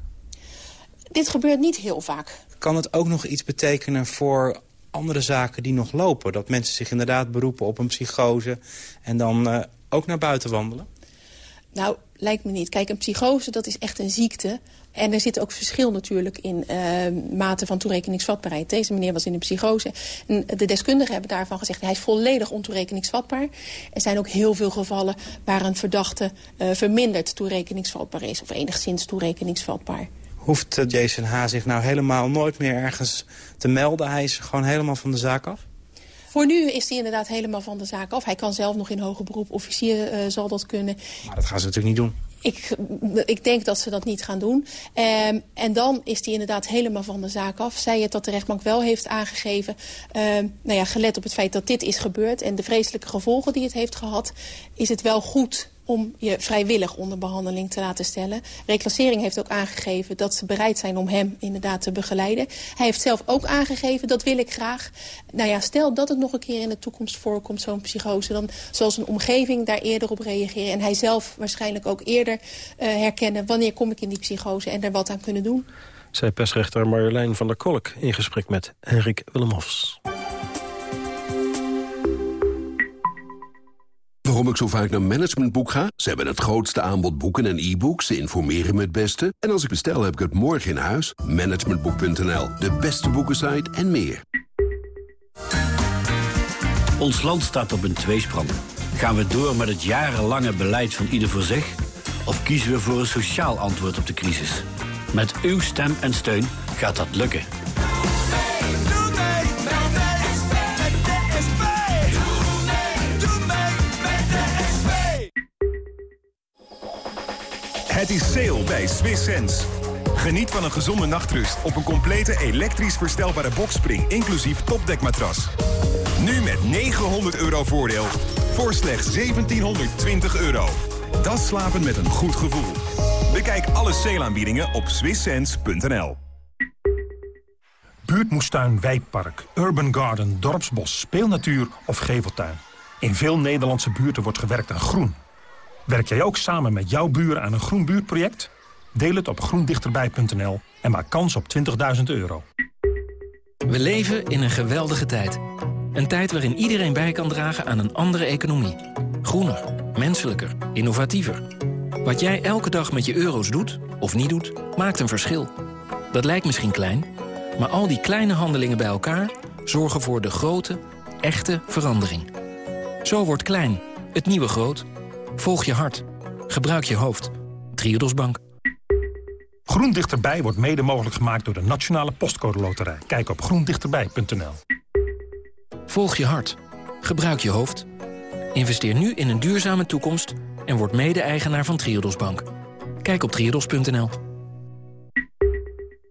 Dit gebeurt niet heel vaak. Kan het ook nog iets betekenen voor andere zaken die nog lopen? Dat mensen zich inderdaad beroepen op een psychose en dan uh, ook naar buiten wandelen? Nou, lijkt me niet. Kijk, een psychose, dat is echt een ziekte. En er zit ook verschil natuurlijk in uh, mate van toerekeningsvatbaarheid. Deze meneer was in een psychose. En de deskundigen hebben daarvan gezegd... hij is volledig ontoerekeningsvatbaar. Er zijn ook heel veel gevallen waar een verdachte uh, verminderd toerekeningsvatbaar is... of enigszins toerekeningsvatbaar. Hoeft Jason H. zich nou helemaal nooit meer ergens te melden? Hij is gewoon helemaal van de zaak af? Voor nu is hij inderdaad helemaal van de zaak af. Hij kan zelf nog in hoger beroep. Officier uh, zal dat kunnen. Maar dat gaan ze natuurlijk niet doen. Ik, ik denk dat ze dat niet gaan doen. Um, en dan is hij inderdaad helemaal van de zaak af. Zij het dat de rechtbank wel heeft aangegeven. Um, nou ja, gelet op het feit dat dit is gebeurd... en de vreselijke gevolgen die het heeft gehad... is het wel goed om je vrijwillig onder behandeling te laten stellen. Reclassering heeft ook aangegeven dat ze bereid zijn om hem inderdaad te begeleiden. Hij heeft zelf ook aangegeven, dat wil ik graag. Nou ja, stel dat het nog een keer in de toekomst voorkomt, zo'n psychose... dan zal zijn omgeving daar eerder op reageren. En hij zelf waarschijnlijk ook eerder uh, herkennen... wanneer kom ik in die psychose en er wat aan kunnen doen. Zij persrechter Marjolein van der Kolk in gesprek met Henrik Willem Waarom ik zo vaak naar Managementboek ga? Ze hebben het grootste aanbod boeken en e-books. Ze informeren me het beste. En als ik bestel, heb ik het morgen in huis. Managementboek.nl, de beste boekensite en meer. Ons land staat op een tweesprong. Gaan we door met het jarenlange beleid van ieder voor zich? Of kiezen we voor een sociaal antwoord op de crisis? Met uw stem en steun gaat dat lukken. Het is sale bij Swiss Sense. Geniet van een gezonde nachtrust op een complete elektrisch verstelbare boxspring... inclusief topdekmatras. Nu met 900 euro voordeel voor slechts 1720 euro. Dat slapen met een goed gevoel. Bekijk alle sale op swisssense.nl. Buurtmoestuin, wijkpark, urban garden, dorpsbos, speelnatuur of geveltuin. In veel Nederlandse buurten wordt gewerkt aan groen. Werk jij ook samen met jouw buren aan een groen buurtproject? Deel het op groendichterbij.nl en maak kans op 20.000 euro. We leven in een geweldige tijd. Een tijd waarin iedereen bij kan dragen aan een andere economie. Groener, menselijker, innovatiever. Wat jij elke dag met je euro's doet, of niet doet, maakt een verschil. Dat lijkt misschien klein, maar al die kleine handelingen bij elkaar... zorgen voor de grote, echte verandering. Zo wordt klein, het nieuwe groot. Volg je hart. Gebruik je hoofd. Triodos Bank. Groen Dichterbij wordt mede mogelijk gemaakt door de Nationale Postcode Loterij. Kijk op groendichterbij.nl. Volg je hart. Gebruik je hoofd. Investeer nu in een duurzame toekomst en word mede-eigenaar van Triodos Bank. Kijk op triodos.nl.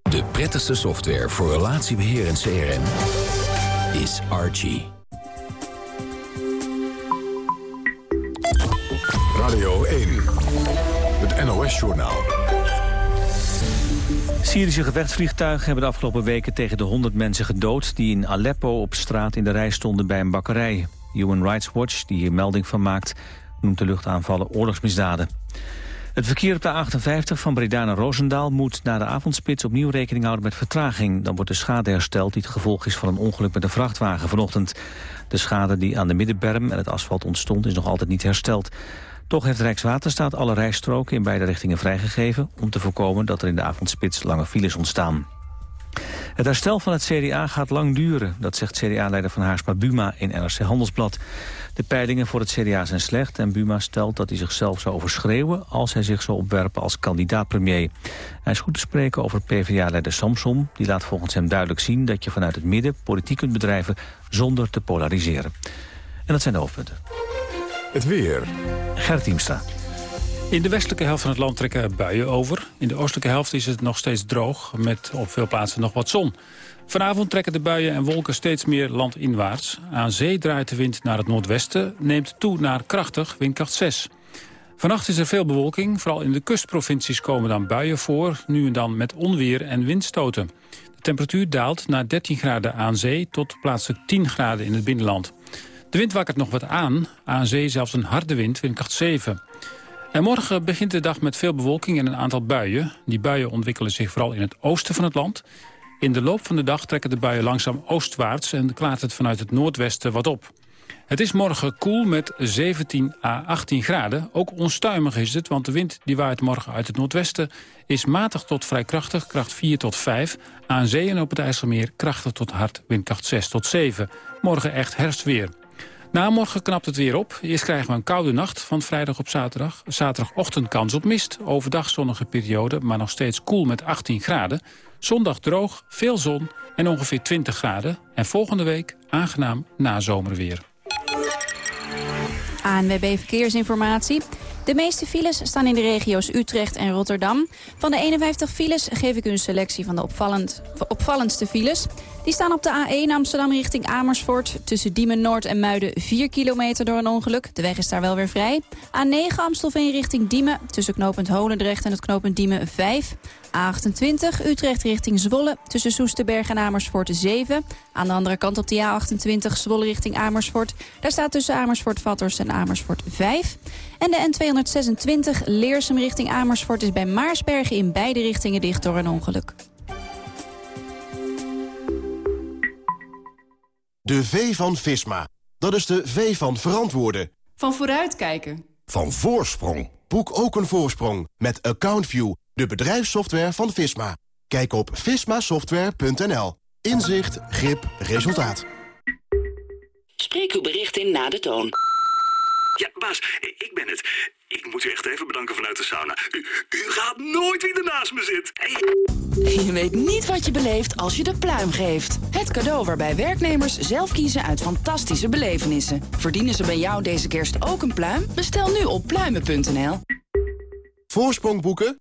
De prettigste software voor relatiebeheer en CRM is Archie. Radio 1, het NOS-journaal. Syrische gevechtsvliegtuigen hebben de afgelopen weken tegen de 100 mensen gedood... die in Aleppo op straat in de rij stonden bij een bakkerij. Human Rights Watch, die hier melding van maakt, noemt de luchtaanvallen oorlogsmisdaden. Het verkeer op de A58 van Breda naar Roosendaal moet na de avondspits opnieuw rekening houden met vertraging. Dan wordt de schade hersteld die het gevolg is van een ongeluk met een vrachtwagen vanochtend. De schade die aan de middenberm en het asfalt ontstond is nog altijd niet hersteld. Toch heeft Rijkswaterstaat alle rijstroken in beide richtingen vrijgegeven... om te voorkomen dat er in de avondspits lange files ontstaan. Het herstel van het CDA gaat lang duren, dat zegt CDA-leider van Haarsma Buma in NRC Handelsblad. De peilingen voor het CDA zijn slecht en Buma stelt dat hij zichzelf zou overschreeuwen als hij zich zou opwerpen als kandidaat-premier. Hij is goed te spreken over PvdA-leider Samsom. Die laat volgens hem duidelijk zien dat je vanuit het midden politiek kunt bedrijven zonder te polariseren. En dat zijn de hoofdpunten. Het weer. Gert. In de westelijke helft van het land trekken buien over. In de oostelijke helft is het nog steeds droog, met op veel plaatsen nog wat zon. Vanavond trekken de buien en wolken steeds meer landinwaarts. Aan zee draait de wind naar het noordwesten, neemt toe naar krachtig, windkracht 6. Vannacht is er veel bewolking, vooral in de kustprovincies komen dan buien voor... nu en dan met onweer en windstoten. De temperatuur daalt naar 13 graden aan zee tot plaatselijk 10 graden in het binnenland. De wind wakkert nog wat aan. Aan zee zelfs een harde wind, windkracht 7. En morgen begint de dag met veel bewolking en een aantal buien. Die buien ontwikkelen zich vooral in het oosten van het land. In de loop van de dag trekken de buien langzaam oostwaarts... en klaart het vanuit het noordwesten wat op. Het is morgen koel met 17 à 18 graden. Ook onstuimig is het, want de wind die waait morgen uit het noordwesten... is matig tot vrij krachtig, kracht 4 tot 5. Aan zee en op het IJsselmeer krachtig tot hard, windkracht 6 tot 7. Morgen echt herfstweer. Na morgen knapt het weer op. Eerst krijgen we een koude nacht van vrijdag op zaterdag. Zaterdagochtend kans op mist. Overdag zonnige periode, maar nog steeds koel met 18 graden. Zondag droog, veel zon en ongeveer 20 graden. En volgende week aangenaam nazomerweer. ANWB Verkeersinformatie. De meeste files staan in de regio's Utrecht en Rotterdam. Van de 51 files geef ik u een selectie van de opvallend, opvallendste files. Die staan op de A1 Amsterdam richting Amersfoort. Tussen Diemen Noord en Muiden 4 kilometer door een ongeluk. De weg is daar wel weer vrij. A9 Amstelveen richting Diemen. Tussen knooppunt Holendrecht en het knooppunt Diemen 5. A28 Utrecht richting Zwolle. Tussen Soesterberg en Amersfoort 7. Aan de andere kant op de A28 Zwolle richting Amersfoort. Daar staat tussen Amersfoort-Vatters en Amersfoort 5. En de N226 Leersum richting Amersfoort is bij Maarsbergen in beide richtingen dicht door een ongeluk. De V van Visma. Dat is de V van verantwoorden. Van vooruitkijken. Van voorsprong. Boek ook een voorsprong met AccountView, de bedrijfssoftware van Visma. Kijk op vismasoftware.nl. Inzicht, grip, resultaat. Spreek uw bericht in na de toon. Ja, baas, ik ben het. Ik moet u echt even bedanken vanuit de sauna. U, u gaat nooit wie ernaast me zit. Je weet niet wat je beleeft als je de pluim geeft. Het cadeau waarbij werknemers zelf kiezen uit fantastische belevenissen. Verdienen ze bij jou deze kerst ook een pluim? Bestel nu op pluimen.nl. Voorsprong boeken?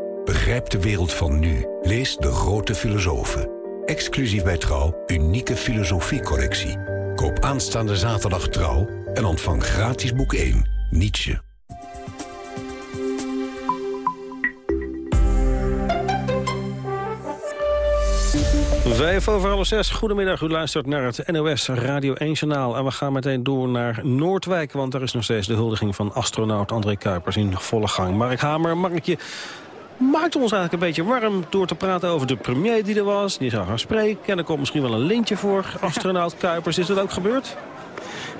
Begrijp de wereld van nu. Lees De Grote Filosofen. Exclusief bij Trouw, unieke filosofiecollectie. Koop aanstaande zaterdag Trouw en ontvang gratis boek 1, Nietzsche. Vijf over half zes. Goedemiddag, u luistert naar het NOS Radio 1 Journaal. En we gaan meteen door naar Noordwijk, want daar is nog steeds de huldiging van astronaut André Kuipers in volle gang. Mark Hamer, Markje, maakt ons eigenlijk een beetje warm door te praten over de premier die er was. Die zou gaan spreken en er komt misschien wel een lintje voor astronaut Kuipers. Is dat ook gebeurd?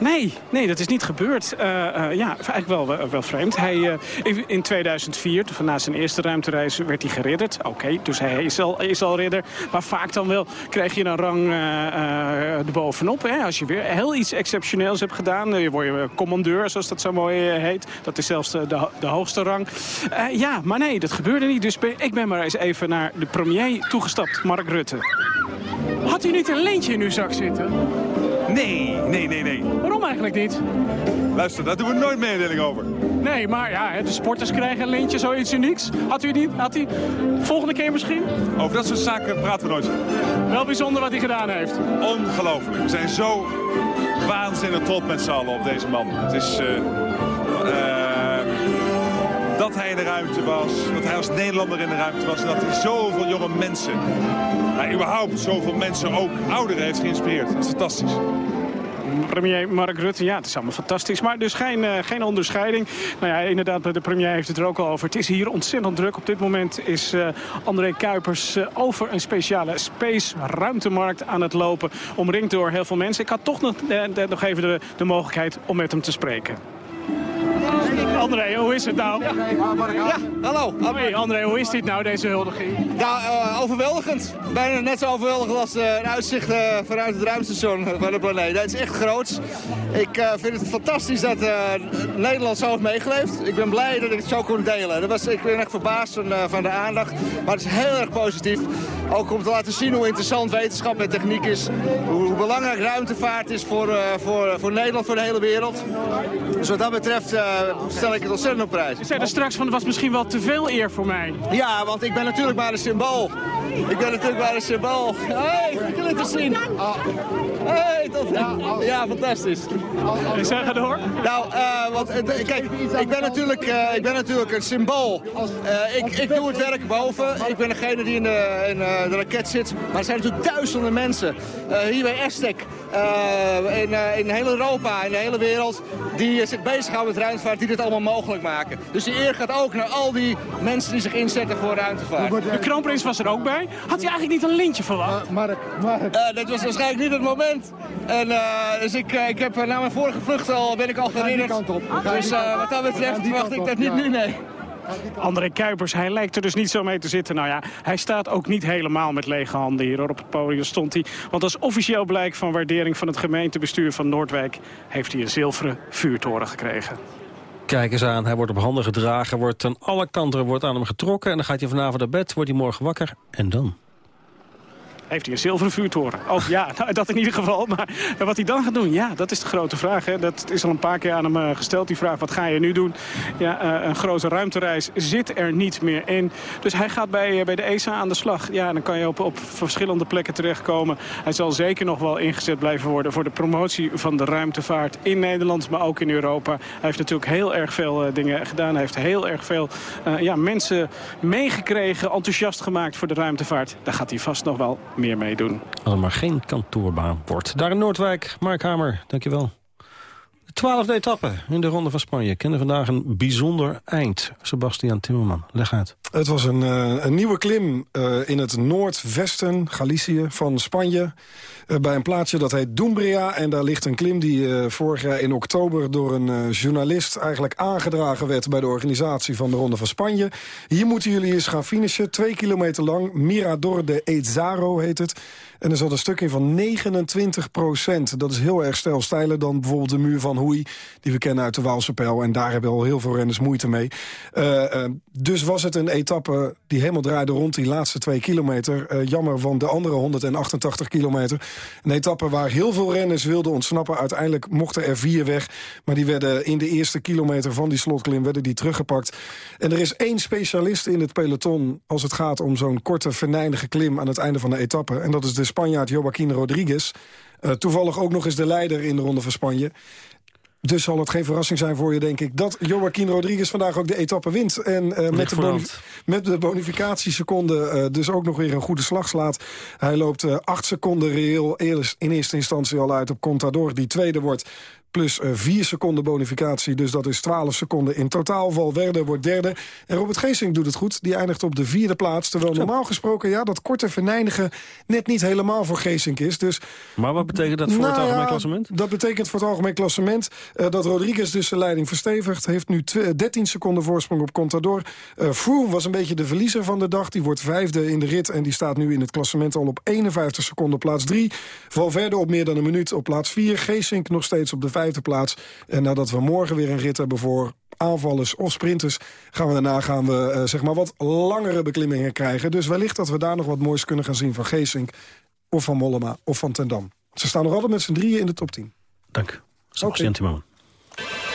Nee, nee, dat is niet gebeurd. Uh, uh, ja, eigenlijk wel, wel vreemd. Hij, uh, in 2004, na zijn eerste ruimtereis, werd hij geridderd. Oké, dus hij is al, is al ridder. Maar vaak dan wel krijg je een rang erbovenop. Hè? Als je weer heel iets exceptioneels hebt gedaan. Dan word je commandeur, zoals dat zo mooi heet. Dat is zelfs de, de, hoogste rang. ja, maar nee, dat gebeurde niet. Dus ik ben maar eens even naar de premier toegestapt, Mark Rutte. Had u niet een leentje in uw zak zitten? Nee, nee, nee, nee. Waarom eigenlijk niet? Luister, daar doen we nooit mededeling over. Nee, maar ja, de sporters krijgen een lintje, zoiets unieks. Had u niet? Had hij? Volgende keer misschien? Over dat soort zaken praten we nooit. Wel bijzonder wat hij gedaan heeft. Ongelooflijk. We zijn zo waanzinnig trots met z'n allen op deze man. Het is... Uh, dat hij in de ruimte was, dat hij als Nederlander in de ruimte was... dat hij zoveel jonge mensen, nou, überhaupt zoveel mensen, ook ouderen, heeft geïnspireerd. Dat is fantastisch. Premier Mark Rutte, ja, het is allemaal fantastisch. Maar dus geen, uh, geen onderscheiding. Nou ja, inderdaad, de premier heeft het er ook al over. Het is hier ontzettend druk. Op dit moment is uh, André Kuipers uh, over een speciale space ruimtemarkt aan het lopen. Omringd door heel veel mensen. Ik had toch nog, nog even de, de mogelijkheid om met hem te spreken. André, hoe is het nou? Ja, hallo. Hey André, hoe is dit nou, deze huldiging? Ja, uh, overweldigend. Bijna net zo overweldigend als uh, een uitzicht uh, vanuit het ruimtestation van de planeet. Dat is echt groot. Ik uh, vind het fantastisch dat Nederland zo heeft meegeleefd. Ik ben blij dat ik het zo kon delen. Dat was, ik ben echt verbaasd van, van de aandacht. Maar het is heel erg positief. Ook om te laten zien hoe interessant wetenschap en techniek is. Hoe, hoe belangrijk ruimtevaart is voor, voor, voor Nederland, voor de hele wereld. Dus wat dat betreft stel ik het ontzettend op prijs. Je zei er straks van, het was misschien wel te veel eer voor mij. Ja, want ik ben natuurlijk maar een symbool. Ik ben natuurlijk maar een symbool. Hé, hey, ik het zien. Hey, tot... Ja, fantastisch. Ik zeg het door. Nou, uh, want, uh, kijk, ik ben natuurlijk, uh, ik ben natuurlijk een symbool. ik, ik doe het werk boven. Ik ben degene die in de, in de raket zit. Maar er zijn natuurlijk duizenden mensen. hier bij Estek. in, in heel Europa, in de hele wereld. Die zich bezighouden met ruimtevaart. Die dit allemaal mogelijk maken. Dus die eer gaat ook naar al die mensen die zich inzetten voor ruimtevaart. De kroonprins was er ook bij. Had hij eigenlijk niet een lintje verwacht? Mark, Mark. dat was waarschijnlijk niet het moment. En, uh, dus ik, ik heb na mijn vorige vlucht al, ben ik al herinnerd. Dus uh, wat dat betreft verwacht ik dat niet nu, nee. André Kuipers, hij lijkt er dus niet zo mee te zitten. Nou ja, hij staat ook niet helemaal met lege handen hier. Op het podium stond hij. Want als officieel blijk van waardering van het gemeentebestuur van Noordwijk... heeft hij een zilveren vuurtoren gekregen. Kijk eens aan, hij wordt op handen gedragen, wordt aan alle kanten wordt aan hem getrokken... en dan gaat hij vanavond naar bed, wordt hij morgen wakker en dan? Heeft hij een zilveren vuurtoren? Oh ja, <laughs> nou, dat in ieder geval. Maar wat hij dan gaat doen, ja, dat is de grote vraag. Hè. Dat is al een paar keer aan hem uh, gesteld, die vraag. Wat ga je nu doen? Ja, uh, een grote ruimtereis zit er niet meer in. Dus hij gaat bij, uh, bij de ESA aan de slag. Ja, dan kan je op, op verschillende plekken terechtkomen. Hij zal zeker nog wel ingezet blijven worden... voor de promotie van de ruimtevaart in Nederland, maar ook in Europa. Hij heeft natuurlijk heel erg veel dingen gedaan. Hij heeft heel erg veel ja, mensen meegekregen, enthousiast gemaakt voor de ruimtevaart. Daar gaat hij vast nog wel meer meedoen. Als maar geen kantoorbaan wordt. Daar in Noordwijk, Mark Hamer, dankjewel. De twaalfde etappe in de Ronde van Spanje kennen vandaag een bijzonder eind. Sebastian Timmerman, leg uit. Het was een, uh, een nieuwe klim uh, in het noordwesten, Galicië, van Spanje. Uh, bij een plaatsje dat heet Dumbria. En daar ligt een klim die vorig jaar in oktober door een journalist... eigenlijk aangedragen werd bij de organisatie van de Ronde van Spanje. Hier moeten jullie eens gaan finishen. Twee kilometer lang. Mirador de Ezaro heet het. En er zat een stuk in van 29 procent. Dat is heel erg stijl, steiler dan bijvoorbeeld de muur van Hoei... die we kennen uit de Waalse Pijl. En daar hebben al heel veel renners moeite mee. Dus was het een etappe die helemaal draaide rond die laatste twee kilometer. Jammer van de andere 188 kilometer. Een etappe waar heel veel renners wilden ontsnappen. Uiteindelijk mochten er vier weg. Maar die werden in de eerste kilometer van die slotklim werden die teruggepakt. En er is één specialist in het peloton... als het gaat om zo'n korte, venijnige klim aan het einde van de etappe. En dat is de Spanjaard Joaquin Rodriguez. Uh, toevallig ook nog eens de leider in de Ronde van Spanje. Dus zal het geen verrassing zijn voor je, denk ik... dat Joaquin Rodriguez vandaag ook de etappe wint. En uh, met, de bonif met de bonificatieseconde uh, dus ook nog weer een goede slag slaat. Hij loopt uh, acht seconden reëel in eerste instantie al uit op Contador. Die tweede wordt plus 4 uh, seconden bonificatie. Dus dat is 12 seconden in totaal. Valverde wordt derde. En Robert Geesink doet het goed. Die eindigt op de vierde plaats. Terwijl normaal gesproken ja, dat korte verneinige net niet helemaal voor Geesink is. Dus, maar wat betekent dat voor nou, het algemeen klassement? Dat betekent voor het algemeen klassement uh, dat Rodriguez dus de leiding verstevigt. Heeft nu 13 seconden voorsprong op Contador. Uh, Froome was een beetje de verliezer van de dag. Die wordt vijfde in de rit en die staat nu in het klassement al op 51 seconden plaats 3. Valverde op meer dan een minuut op plaats 4. Geesink nog steeds op de vijfde plaats. En nadat we morgen weer een rit hebben voor aanvallers of sprinters... gaan we daarna gaan we, uh, zeg maar wat langere beklimmingen krijgen. Dus wellicht dat we daar nog wat moois kunnen gaan zien van Geesink... of van Mollema of van Tendam. Ze staan nog altijd met z'n drieën in de top 10. Dank. Sebastian okay. Timmerman.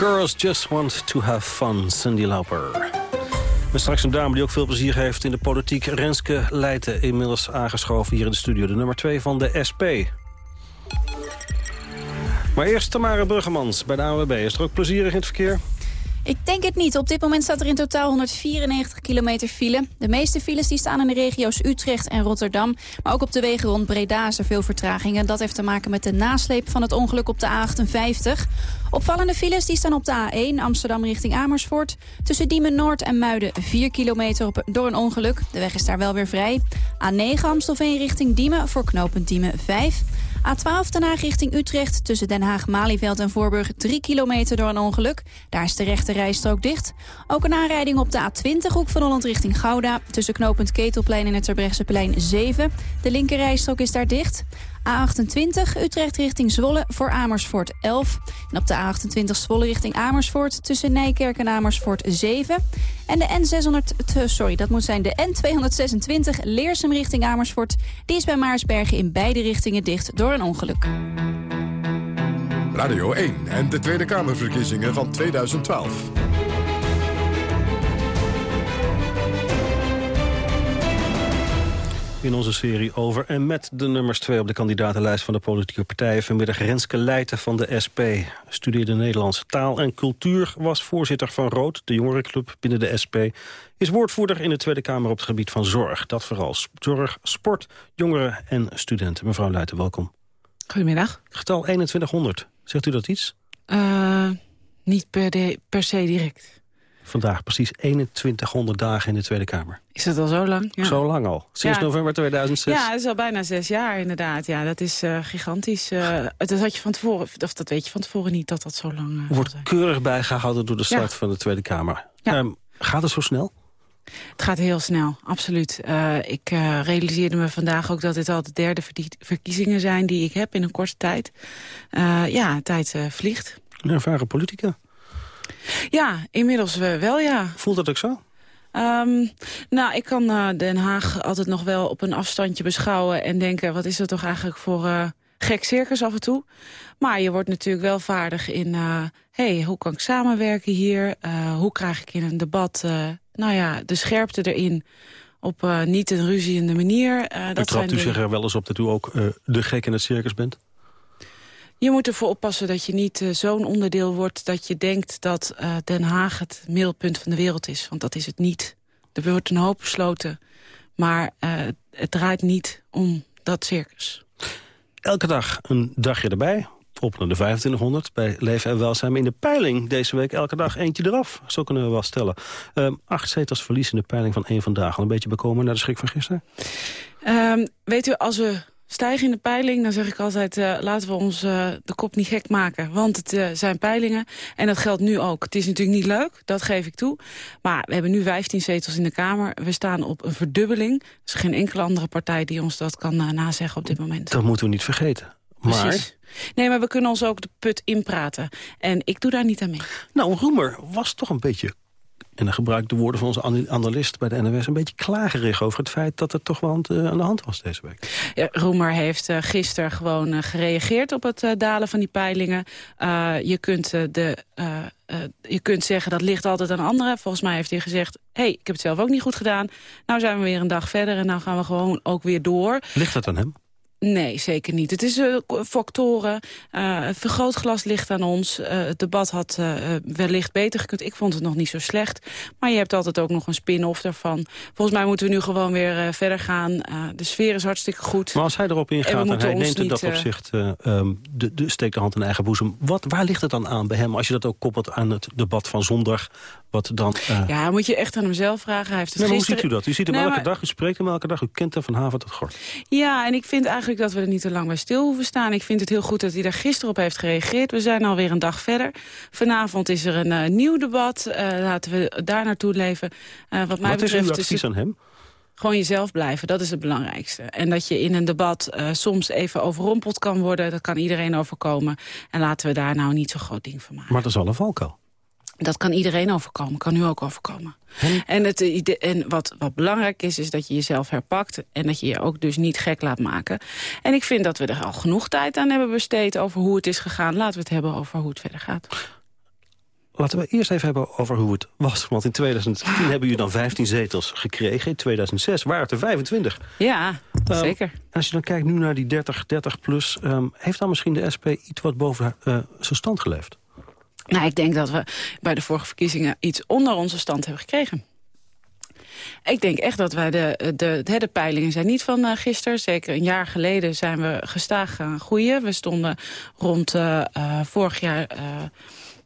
Girls Just Want To Have Fun, Cindy Lauper. Met straks een dame die ook veel plezier heeft in de politiek. Renske Leijten, inmiddels aangeschoven hier in de studio. De nummer 2 van de SP. Maar eerst Tamara Bruggemans bij de ANWB. Is er ook plezierig in het verkeer? Ik denk het niet. Op dit moment staat er in totaal 194 kilometer file. De meeste files die staan in de regio's Utrecht en Rotterdam. Maar ook op de wegen rond Breda is er veel vertragingen. Dat heeft te maken met de nasleep van het ongeluk op de A58. Opvallende files die staan op de A1 Amsterdam richting Amersfoort. Tussen Diemen Noord en Muiden 4 kilometer door een ongeluk. De weg is daar wel weer vrij. A9 Amstelveen richting Diemen voor knooppunt Diemen 5. A12 Den Haag richting Utrecht tussen Den Haag, Malieveld en Voorburg 3 kilometer door een ongeluk. Daar is de rechte rijstrook dicht. Ook een aanrijding op de A20 hoek van Holland richting Gouda tussen knooppunt Ketelplein en het Terbrechtseplein 7. De linker rijstrook is daar dicht. A28 Utrecht richting Zwolle voor Amersfoort 11. En op de A28 Zwolle richting Amersfoort tussen Nijkerk en Amersfoort 7. En de N600, sorry, dat moet zijn de N226 Leersum richting Amersfoort. Die is bij Maarsbergen in beide richtingen dicht door een ongeluk. Radio 1 en de Tweede Kamerverkiezingen van 2012. In onze serie over en met de nummers 2 op de kandidatenlijst van de politieke partijen. Vanmiddag Renske Leijten van de SP. Studeerde Nederlandse taal en cultuur. Was voorzitter van Rood, de jongerenclub binnen de SP. Is woordvoerder in de Tweede Kamer op het gebied van zorg. Dat vooral zorg, sport, jongeren en studenten. Mevrouw Leijten, welkom. Goedemiddag. Getal 2100. Zegt u dat iets? Uh, niet per, de, per se direct. Vandaag precies 2100 dagen in de Tweede Kamer. Is dat al zo lang? Ja. Zo lang al. Sinds Ja. november 2006. Ja, het is al bijna zes jaar inderdaad. Ja, dat is eh, gigantisch. Eh, dat had je van tevoren, of dat weet je van tevoren niet dat dat zo lang eh, Wordt keurig bijgehouden door de start Ja. van de Tweede Kamer. Ehm, gaat het zo snel? Het gaat heel snel, absoluut. Eh, ik eh, realiseerde me vandaag ook dat dit al de derde verkiezingen zijn die ik heb in een korte tijd. Eh, ja, tijd vliegt. Een ervaren politica. Ja, inmiddels wel ja. Voelt dat ook zo? Ehm, nou, ik kan Den Haag altijd nog wel op een afstandje beschouwen... en denken, wat is dat toch eigenlijk voor gek circus af en toe? Maar je wordt natuurlijk wel vaardig in... eh hey, hoe kan ik samenwerken hier? Hoe krijg ik in een debat nou ja, de scherpte erin... op eh, niet een ruziende manier? Eh, u dat trapt u dingen- zich er wel eens op dat u ook eh, de gek in het circus bent? Je moet ervoor oppassen dat je niet zo'n onderdeel wordt... dat je denkt dat Den Haag het middelpunt van de wereld is. Want dat is het niet. Er wordt een hoop besloten. Maar het draait niet om dat circus. Elke dag een dagje erbij. Op naar de 2500 bij Leven en Welzijn. In de peiling deze week elke dag eentje eraf. Zo kunnen we wel stellen. Ehm, acht zetels verlies in de peiling van één vandaag. Al een beetje bekomen naar de schrik van gisteren? Ehm, weet u, als we stijgen in de peiling, dan zeg ik altijd... eh, laten we ons eh, de kop niet gek maken. Want het eh, zijn peilingen. En dat geldt nu ook. Het is natuurlijk niet leuk, dat geef ik toe. Maar we hebben nu 15 zetels in de Kamer. We staan op een verdubbeling. Er is geen enkele andere partij die ons dat kan nazeggen op dit moment. Dat moeten we niet vergeten. Maar, Precies. Nee, maar we kunnen ons ook de put inpraten. En ik doe daar niet aan mee. nou, Roemer was toch een beetje... en dan gebruik ik de woorden van onze ana- analist bij de NOS... een beetje klagerig over het feit dat het toch wel aan, eh, aan de hand was deze week. Ja, Roemer heeft uh, gisteren gewoon uh, gereageerd op het uh, dalen van die peilingen. je, kunt, de, je kunt zeggen dat ligt altijd aan anderen. Volgens mij heeft hij gezegd, hé, hey, ik heb het zelf ook niet goed gedaan. Nou zijn we weer een dag verder en nou gaan we gewoon ook weer door. Ligt dat aan hem? Nee, zeker niet. Het is uh, factoren. Uh, vergrootglas ligt aan ons. Uh, het debat had wellicht beter gekund. Ik vond het nog niet zo slecht. Maar je hebt altijd ook nog een spin-off daarvan. Volgens mij moeten we nu gewoon weer verder gaan. de sfeer is hartstikke goed. Maar als hij erop ingaat en, en hij neemt in dat opzicht... Um, de, de, steekt de hand in eigen boezem. Wat, waar ligt het dan aan bij hem? Als je dat ook koppelt aan het debat van zondag... Wat dan, ja, moet je echt aan hem zelf vragen. Hij heeft het nee, gisteren... Hoe ziet u dat? U ziet hem nee, elke maar... dag, u spreekt hem elke dag. U kent hem van haven tot gort. Ja, en ik vind eigenlijk dat we er niet te lang bij stil hoeven staan. Ik vind het heel goed dat hij daar gisteren op heeft gereageerd. We zijn alweer een dag verder. Vanavond is er een uh, nieuw debat. Uh, laten we daar naartoe leven. Uh, wat mij wat betreft, is uw advies aan hem? Gewoon jezelf blijven, dat is het belangrijkste. En dat je in een debat uh, soms even overrompeld kan worden... dat kan iedereen overkomen. En laten we daar nou niet zo'n groot ding van maken. Maar dat is al een valkuil. Dat kan iedereen overkomen, kan u ook overkomen. Hm? En, het, en wat, wat belangrijk is, is dat je jezelf herpakt... en dat je je ook dus niet gek laat maken. En ik vind dat we er al genoeg tijd aan hebben besteed... over hoe het is gegaan. Laten we het hebben over hoe het verder gaat. Laten we eerst even hebben over hoe het was. Want in 2010 hebben jullie dan 15 zetels gekregen. In 2006 waren het er 25. Ja, um, zeker. Als je dan kijkt nu naar die 30, 30 plus... Um, heeft dan misschien de SP iets wat boven uh, zijn stand geleefd? Nou, ik denk dat we bij de vorige verkiezingen iets onder onze stand hebben gekregen. Ik denk echt dat wij de, de, de, de peilingen zijn niet van uh, gisteren. Zeker een jaar geleden zijn we gestaag gaan groeien. We stonden rond uh, uh, vorig jaar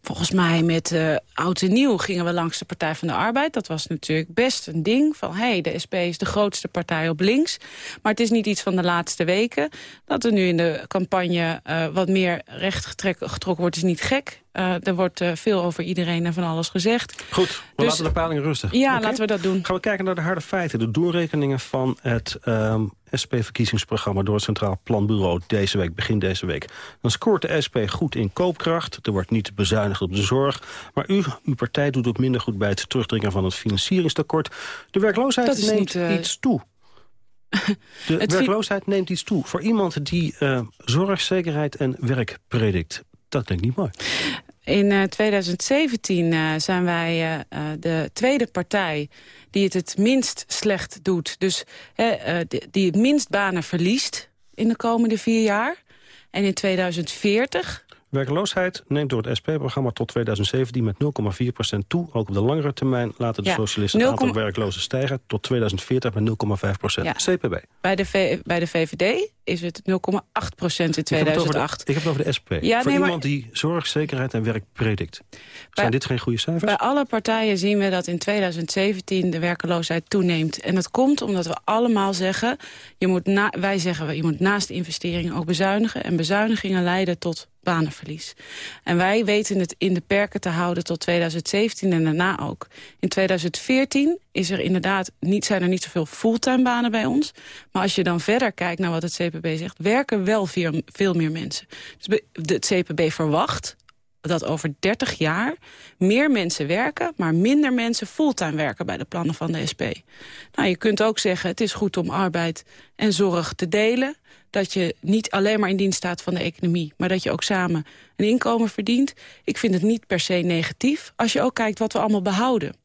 Volgens mij met Oud en Nieuw gingen we langs de Partij van de Arbeid. Dat was natuurlijk best een ding van... hé, hey, de SP is de grootste partij op links. Maar het is niet iets van de laatste weken. Dat er nu in de campagne uh, wat meer recht getrokken wordt, is niet gek. Uh, er wordt uh, veel over iedereen en van alles gezegd. Goed, we dus, laten de peiling rustig. Ja, okay. laten we dat doen. Gaan we kijken naar de harde feiten. De doorrekeningen van het um, SP-verkiezingsprogramma... door het Centraal Planbureau deze week, begin deze week. Dan scoort de SP goed in koopkracht. Er wordt niet bezuinigd op de zorg. Maar u, uw partij doet ook minder goed bij het terugdringen van het financieringstekort. De werkloosheid neemt niet, uh... iets toe. <laughs> De werkloosheid neemt iets toe. Voor iemand die uh, zorgzekerheid en werk predikt. Dat klinkt niet mooi. In uh, 2017 uh, zijn wij de tweede partij die het het minst slecht doet. Dus die het minst banen verliest in de komende vier jaar. En in 2040 Werkloosheid neemt door het SP-programma tot 2017 met 0,4% toe. Ook op de langere termijn laten de ja, socialisten het aantal werklozen stijgen... tot 2040 met 0,5 ja. CPB. Bij de, v bij de VVD is het 0,8% in 2008. Ik heb het over de, SP. Ja, Voor nee, iemand maar... die zorg, zekerheid en werk predikt. Zijn bij, dit geen goede cijfers? Bij alle partijen zien we dat in 2017 de werkeloosheid toeneemt. En dat komt omdat we allemaal zeggen... Je moet na, wij zeggen, je moet naast investeringen ook bezuinigen. En bezuinigingen leiden tot banenverlies. En wij weten het in de perken te houden tot 2017 en daarna ook. In 2014 is er inderdaad niet, zijn er niet zoveel fulltime banen bij ons. Maar als je dan verder kijkt naar wat het CPB zegt... werken wel veel, veel meer mensen. Dus het CPB verwacht dat over 30 jaar meer mensen werken... maar minder mensen fulltime werken bij de plannen van de SP. Nou, je kunt ook zeggen, het is goed om arbeid en zorg te delen dat je niet alleen maar in dienst staat van de economie... maar dat je ook samen een inkomen verdient. Ik vind het niet per se negatief als je ook kijkt wat we allemaal behouden.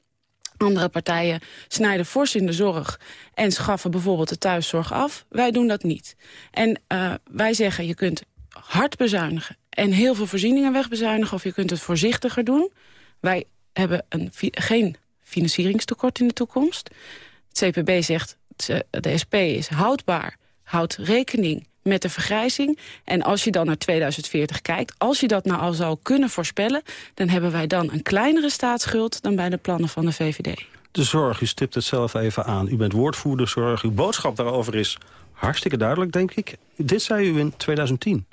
Andere partijen snijden fors in de zorg en schaffen bijvoorbeeld de thuiszorg af. Wij doen dat niet. En uh, wij zeggen, je kunt hard bezuinigen en heel veel voorzieningen wegbezuinigen... of je kunt het voorzichtiger doen. Wij hebben een, geen financieringstekort in de toekomst. Het CPB zegt, de SP is houdbaar houdt rekening met de vergrijzing. En als je dan naar 2040 kijkt, als je dat nou al zou kunnen voorspellen... dan hebben wij dan een kleinere staatsschuld dan bij de plannen van de VVD. De zorg, u stipt het zelf even aan. U bent woordvoerder zorg. Uw boodschap daarover is hartstikke duidelijk, denk ik. Dit zei u in 2010.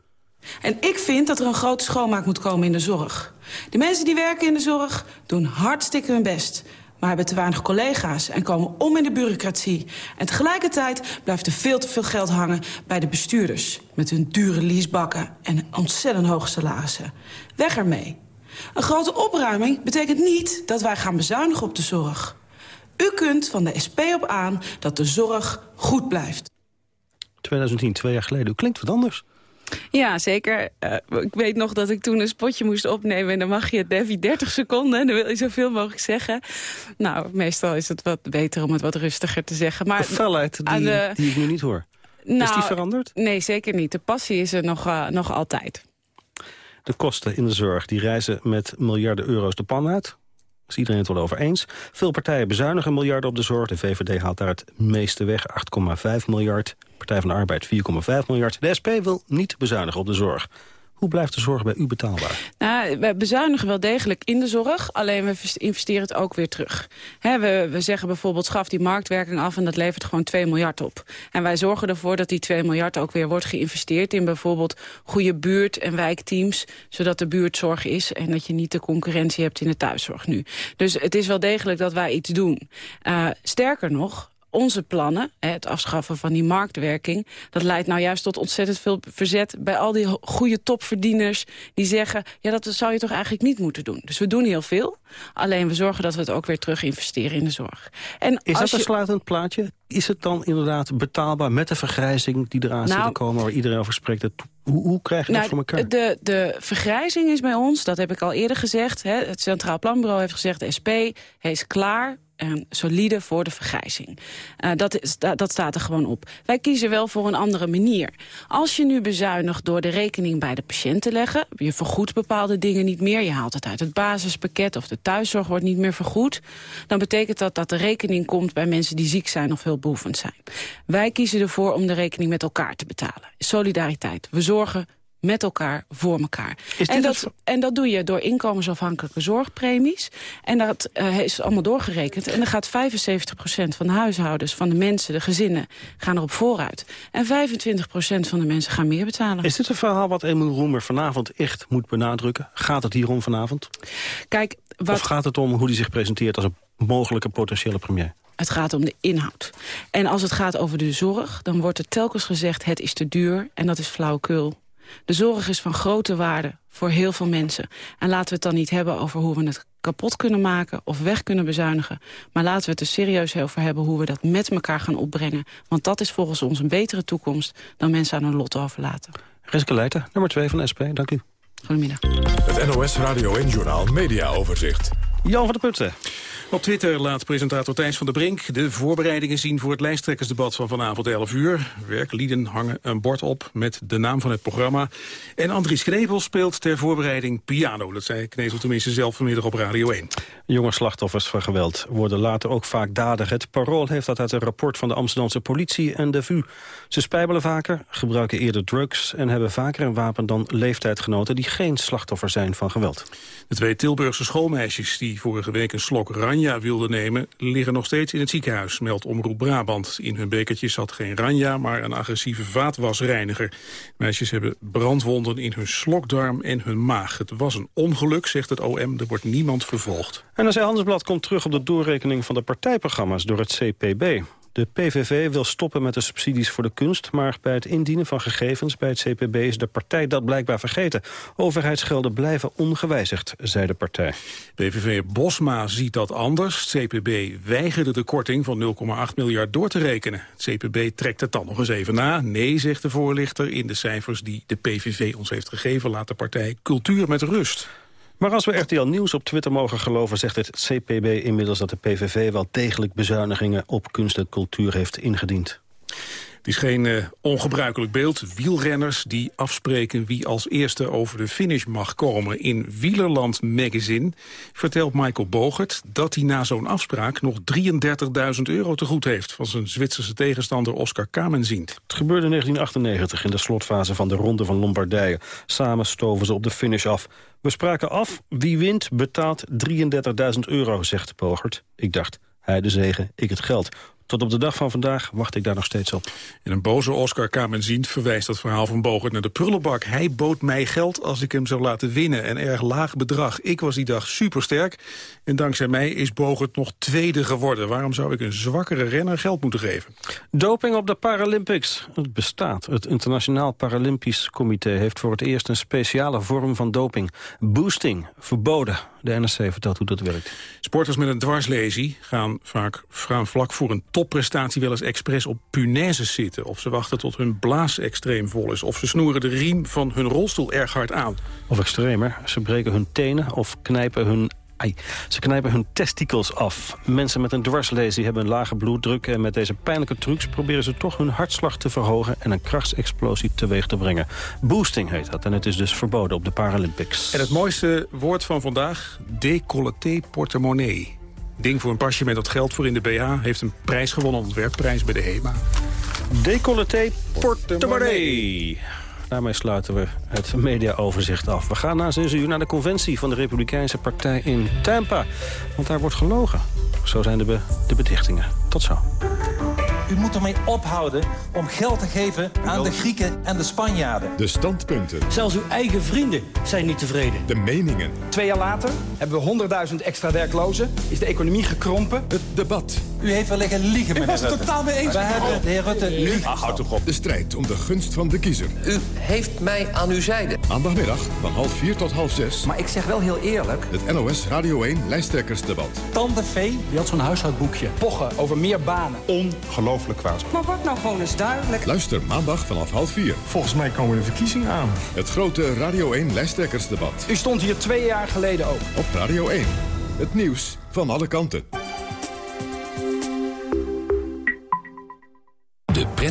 En ik vind dat er een grote schoonmaak moet komen in de zorg. De mensen die werken in de zorg doen hartstikke hun best maar hebben te weinig collega's en komen om in de bureaucratie. En tegelijkertijd blijft er veel te veel geld hangen bij de bestuurders... met hun dure leasebakken en ontzettend hoge salarissen. Weg ermee. Een grote opruiming betekent niet dat wij gaan bezuinigen op de zorg. U kunt van de SP op aan dat de zorg goed blijft. 2010, twee jaar geleden. U klinkt wat anders. Ja, zeker. Uh, ik weet nog dat ik toen een spotje moest opnemen... en dan mag je Devi 30 seconden en dan wil je zoveel mogelijk zeggen. Nou, meestal is het wat beter om het wat rustiger te zeggen. Maar de felheid die, de... die ik nu niet hoor. Nou, is die veranderd? Nee, zeker niet. De passie is er nog, uh, nog altijd. De kosten in de zorg die reizen met miljarden euro's de pan uit is iedereen het wel over eens. Veel partijen bezuinigen miljarden op de zorg. De VVD haalt daar het meeste weg, 8,5 miljard. Partij van de Arbeid 4,5 miljard. De SP wil niet bezuinigen op de zorg. Hoe blijft de zorg bij u betaalbaar? Nou, we bezuinigen wel degelijk in de zorg, alleen we investeren het ook weer terug. we, we zeggen bijvoorbeeld, schaf die marktwerking af en dat levert gewoon 2 miljard op. En wij zorgen ervoor dat die 2 miljard ook weer wordt geïnvesteerd in bijvoorbeeld goede buurt- en wijkteams, zodat de buurtzorg is en dat je niet de concurrentie hebt in de thuiszorg nu. Dus het is wel degelijk dat wij iets doen. Uh, sterker nog, onze plannen, het afschaffen van die marktwerking... dat leidt nou juist tot ontzettend veel verzet bij al die goede topverdieners... die zeggen, ja, dat zou je toch eigenlijk niet moeten doen. Dus we doen heel veel, alleen we zorgen dat we het ook weer terug investeren in de zorg. En Is dat een sluitend plaatje? Is het dan inderdaad betaalbaar met de vergrijzing die eraan nou, zit te komen... waar iedereen over spreekt? Hoe, hoe krijg je nou, dat voor elkaar? De, de vergrijzing is bij ons, dat heb ik al eerder gezegd... Hè, het Centraal Planbureau heeft gezegd, de SP hij is klaar solide voor de vergrijzing. Uh, dat, is, dat staat er gewoon op. Wij kiezen wel voor een andere manier. Als je nu bezuinigt door de rekening bij de patiënt te leggen... je vergoedt bepaalde dingen niet meer, je haalt het uit het basispakket... of de thuiszorg wordt niet meer vergoed... dan betekent dat dat de rekening komt bij mensen die ziek zijn of hulpbehoevend zijn. Wij kiezen ervoor om de rekening met elkaar te betalen. Solidariteit. We zorgen met elkaar, voor elkaar. En dat, en dat doe je door inkomensafhankelijke zorgpremies. En dat uh, is allemaal doorgerekend. En dan gaat 75% van de huishoudens, van de mensen, de gezinnen... gaan erop vooruit. En 25% van de mensen gaan meer betalen. Is dit een verhaal wat Emil Roemer vanavond echt moet benadrukken? Gaat het hier om vanavond? Kijk, wat... Of gaat het om hoe hij zich presenteert als een mogelijke potentiële premier? Het gaat om de inhoud. En als het gaat over de zorg, dan wordt er telkens gezegd... het is te duur en dat is flauwekul. De zorg is van grote waarde voor heel veel mensen. En laten we het dan niet hebben over hoe we het kapot kunnen maken... of weg kunnen bezuinigen. Maar laten we het er serieus over hebben hoe we dat met elkaar gaan opbrengen. Want dat is volgens ons een betere toekomst... dan mensen aan hun lot overlaten. Reske Leijten, nummer 2 van SP. Dank u. Goedemiddag. Het NOS Radio en Journaal Media Overzicht. Jan van der Putten. Op Twitter laat presentator Thijs van der Brink de voorbereidingen zien voor het lijsttrekkersdebat van vanavond 11 uur. Werklieden hangen een bord op met de naam van het programma. En Andries Knevel speelt ter voorbereiding piano. Dat zei Knevel tenminste zelf vanmiddag op Radio 1. Jonge slachtoffers van geweld worden later ook vaak dadig. Het Parool heeft dat uit een rapport van de Amsterdamse politie en de VU. Ze spijbelen vaker, gebruiken eerder drugs... en hebben vaker een wapen dan leeftijdgenoten... die geen slachtoffer zijn van geweld. De twee Tilburgse schoolmeisjes die vorige week een slok ranja wilden nemen... liggen nog steeds in het ziekenhuis, meldt Omroep Brabant. In hun bekertjes zat geen ranja, maar een agressieve vaatwasreiniger. Meisjes hebben brandwonden in hun slokdarm en hun maag. Het was een ongeluk, zegt het OM. Er wordt niemand vervolgd. En NRC Handelsblad komt terug op de doorrekening van de partijprogramma's door het CPB. De PVV wil stoppen met de subsidies voor de kunst... maar bij het indienen van gegevens bij het CPB is de partij dat blijkbaar vergeten. Overheidsgelden blijven ongewijzigd, zei de partij. PVV Bosma ziet dat anders. Het CPB weigerde de korting van 0,8 miljard door te rekenen. Het CPB trekt het dan nog eens even na. Nee, zegt de voorlichter, in de cijfers die de PVV ons heeft gegeven... laat de partij cultuur met rust. Maar als we RTL Nieuws op Twitter mogen geloven... zegt het CPB inmiddels dat de PVV wel degelijk bezuinigingen... op kunst en cultuur heeft ingediend. Het is geen uh, ongebruikelijk beeld. Wielrenners die afspreken wie als eerste over de finish mag komen. In Wielerland Magazine vertelt Michael Bogert dat hij na zo'n afspraak nog 33.000 euro te goed heeft van zijn Zwitserse tegenstander Oscar Kamenzient. Het gebeurde in 1998 in de slotfase van de Ronde van Lombardije. Samen stoven ze op de finish af. We spraken af, wie wint betaalt 33.000 euro, zegt Bogert. Ik dacht, hij de zegen, ik het geld. Tot op de dag van vandaag wacht ik daar nog steeds op. In een boze Oscar Kamenzien verwijst dat verhaal van Bogert naar de prullenbak. Hij bood mij geld als ik hem zou laten winnen. Een erg laag bedrag. Ik was die dag supersterk. En dankzij mij is Bogert nog tweede geworden. Waarom zou ik een zwakkere renner geld moeten geven? Doping op de Paralympics. Het bestaat. Het Internationaal Paralympisch Comité heeft voor het eerst een speciale vorm van doping. Boosting. Verboden. De NSC vertelt hoe dat werkt. Sporters met een dwarslesie gaan vaak vlak voor een topprestatie wel eens expres op punaises zitten. Of ze wachten tot hun blaas extreem vol is. Of ze snoeren de riem van hun rolstoel erg hard aan. Of extremer, ze breken hun tenen of knijpen hun Ai. Ze knijpen hun testikels af. Mensen met een dwarslesie hebben een lage bloeddruk... en met deze pijnlijke trucs proberen ze toch hun hartslag te verhogen... en een krachtsexplosie teweeg te brengen. Boosting heet dat en het is dus verboden op de Paralympics. En het mooiste woord van vandaag, décolleté portemonnee. Ding voor een pasje met dat geld voor in de BH... heeft een prijs gewonnen, ontwerpprijs bij de HEMA. Décolleté portemonnee. Daarmee sluiten we het mediaoverzicht af. We gaan na 6 uur naar de conventie van de Republikeinse Partij in Tampa. Want daar wordt gelogen. Zo zijn de, de bedichtingen. Tot zo. U moet ermee ophouden om geld te geven aan de Grieken en de Spanjaarden. De standpunten. Zelfs uw eigen vrienden zijn niet tevreden. De meningen. Twee jaar later hebben we 100.000 extra werklozen. Is de economie gekrompen. Het debat. U heeft wel liggen liegen, meneer Ik was het totaal mee eens. We hebben de heer Rutte nu... Ach, houd toch op. De strijd om de gunst van de kiezer. U heeft mij aan uw zijde. Maandagmiddag van half vier tot half zes. Maar ik zeg wel heel eerlijk. Het NOS Radio 1 lijsttrekkersdebat. Tante Vee, die had zo'n huishoudboekje. Pochen over meer banen. Ongelooflijk kwaad. Maar word nou gewoon eens duidelijk. Luister maandag vanaf half vier. Volgens mij komen de verkiezingen aan. Het grote Radio 1 lijsttrekkersdebat. U stond hier twee jaar geleden ook. Op Radio 1. Het nieuws van alle kanten.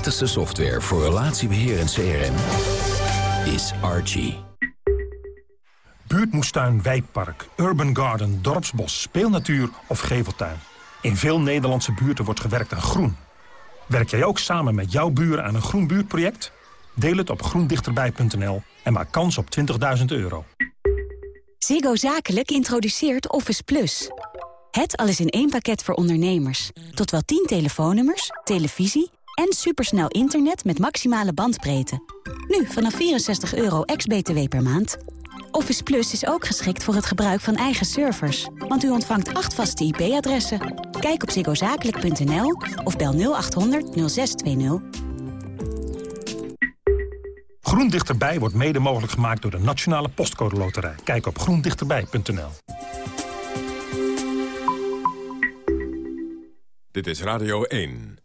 Prettigste software voor relatiebeheer en CRM is Archie. Buurtmoestuin, wijkpark, urban garden, dorpsbos, speelnatuur of geveltuin. In veel Nederlandse buurten wordt gewerkt aan groen. Werk jij ook samen met jouw buren aan een groen buurtproject? Deel het op groendichterbij.nl en maak kans op 20.000 euro. Ziggo Zakelijk introduceert Office Plus. Het alles in één pakket voor ondernemers. Tot wel 10 telefoonnummers, televisie en supersnel internet met maximale bandbreedte. Nu vanaf 64 euro ex-BTW per maand. Office Plus is ook geschikt voor het gebruik van eigen servers. Want u ontvangt acht vaste IP-adressen. Kijk op ziggozakelijk.nl of bel 0800 0620. Groen Dichterbij wordt mede mogelijk gemaakt door de Nationale Postcode Loterij. Kijk op groendichterbij.nl. Dit is Radio 1.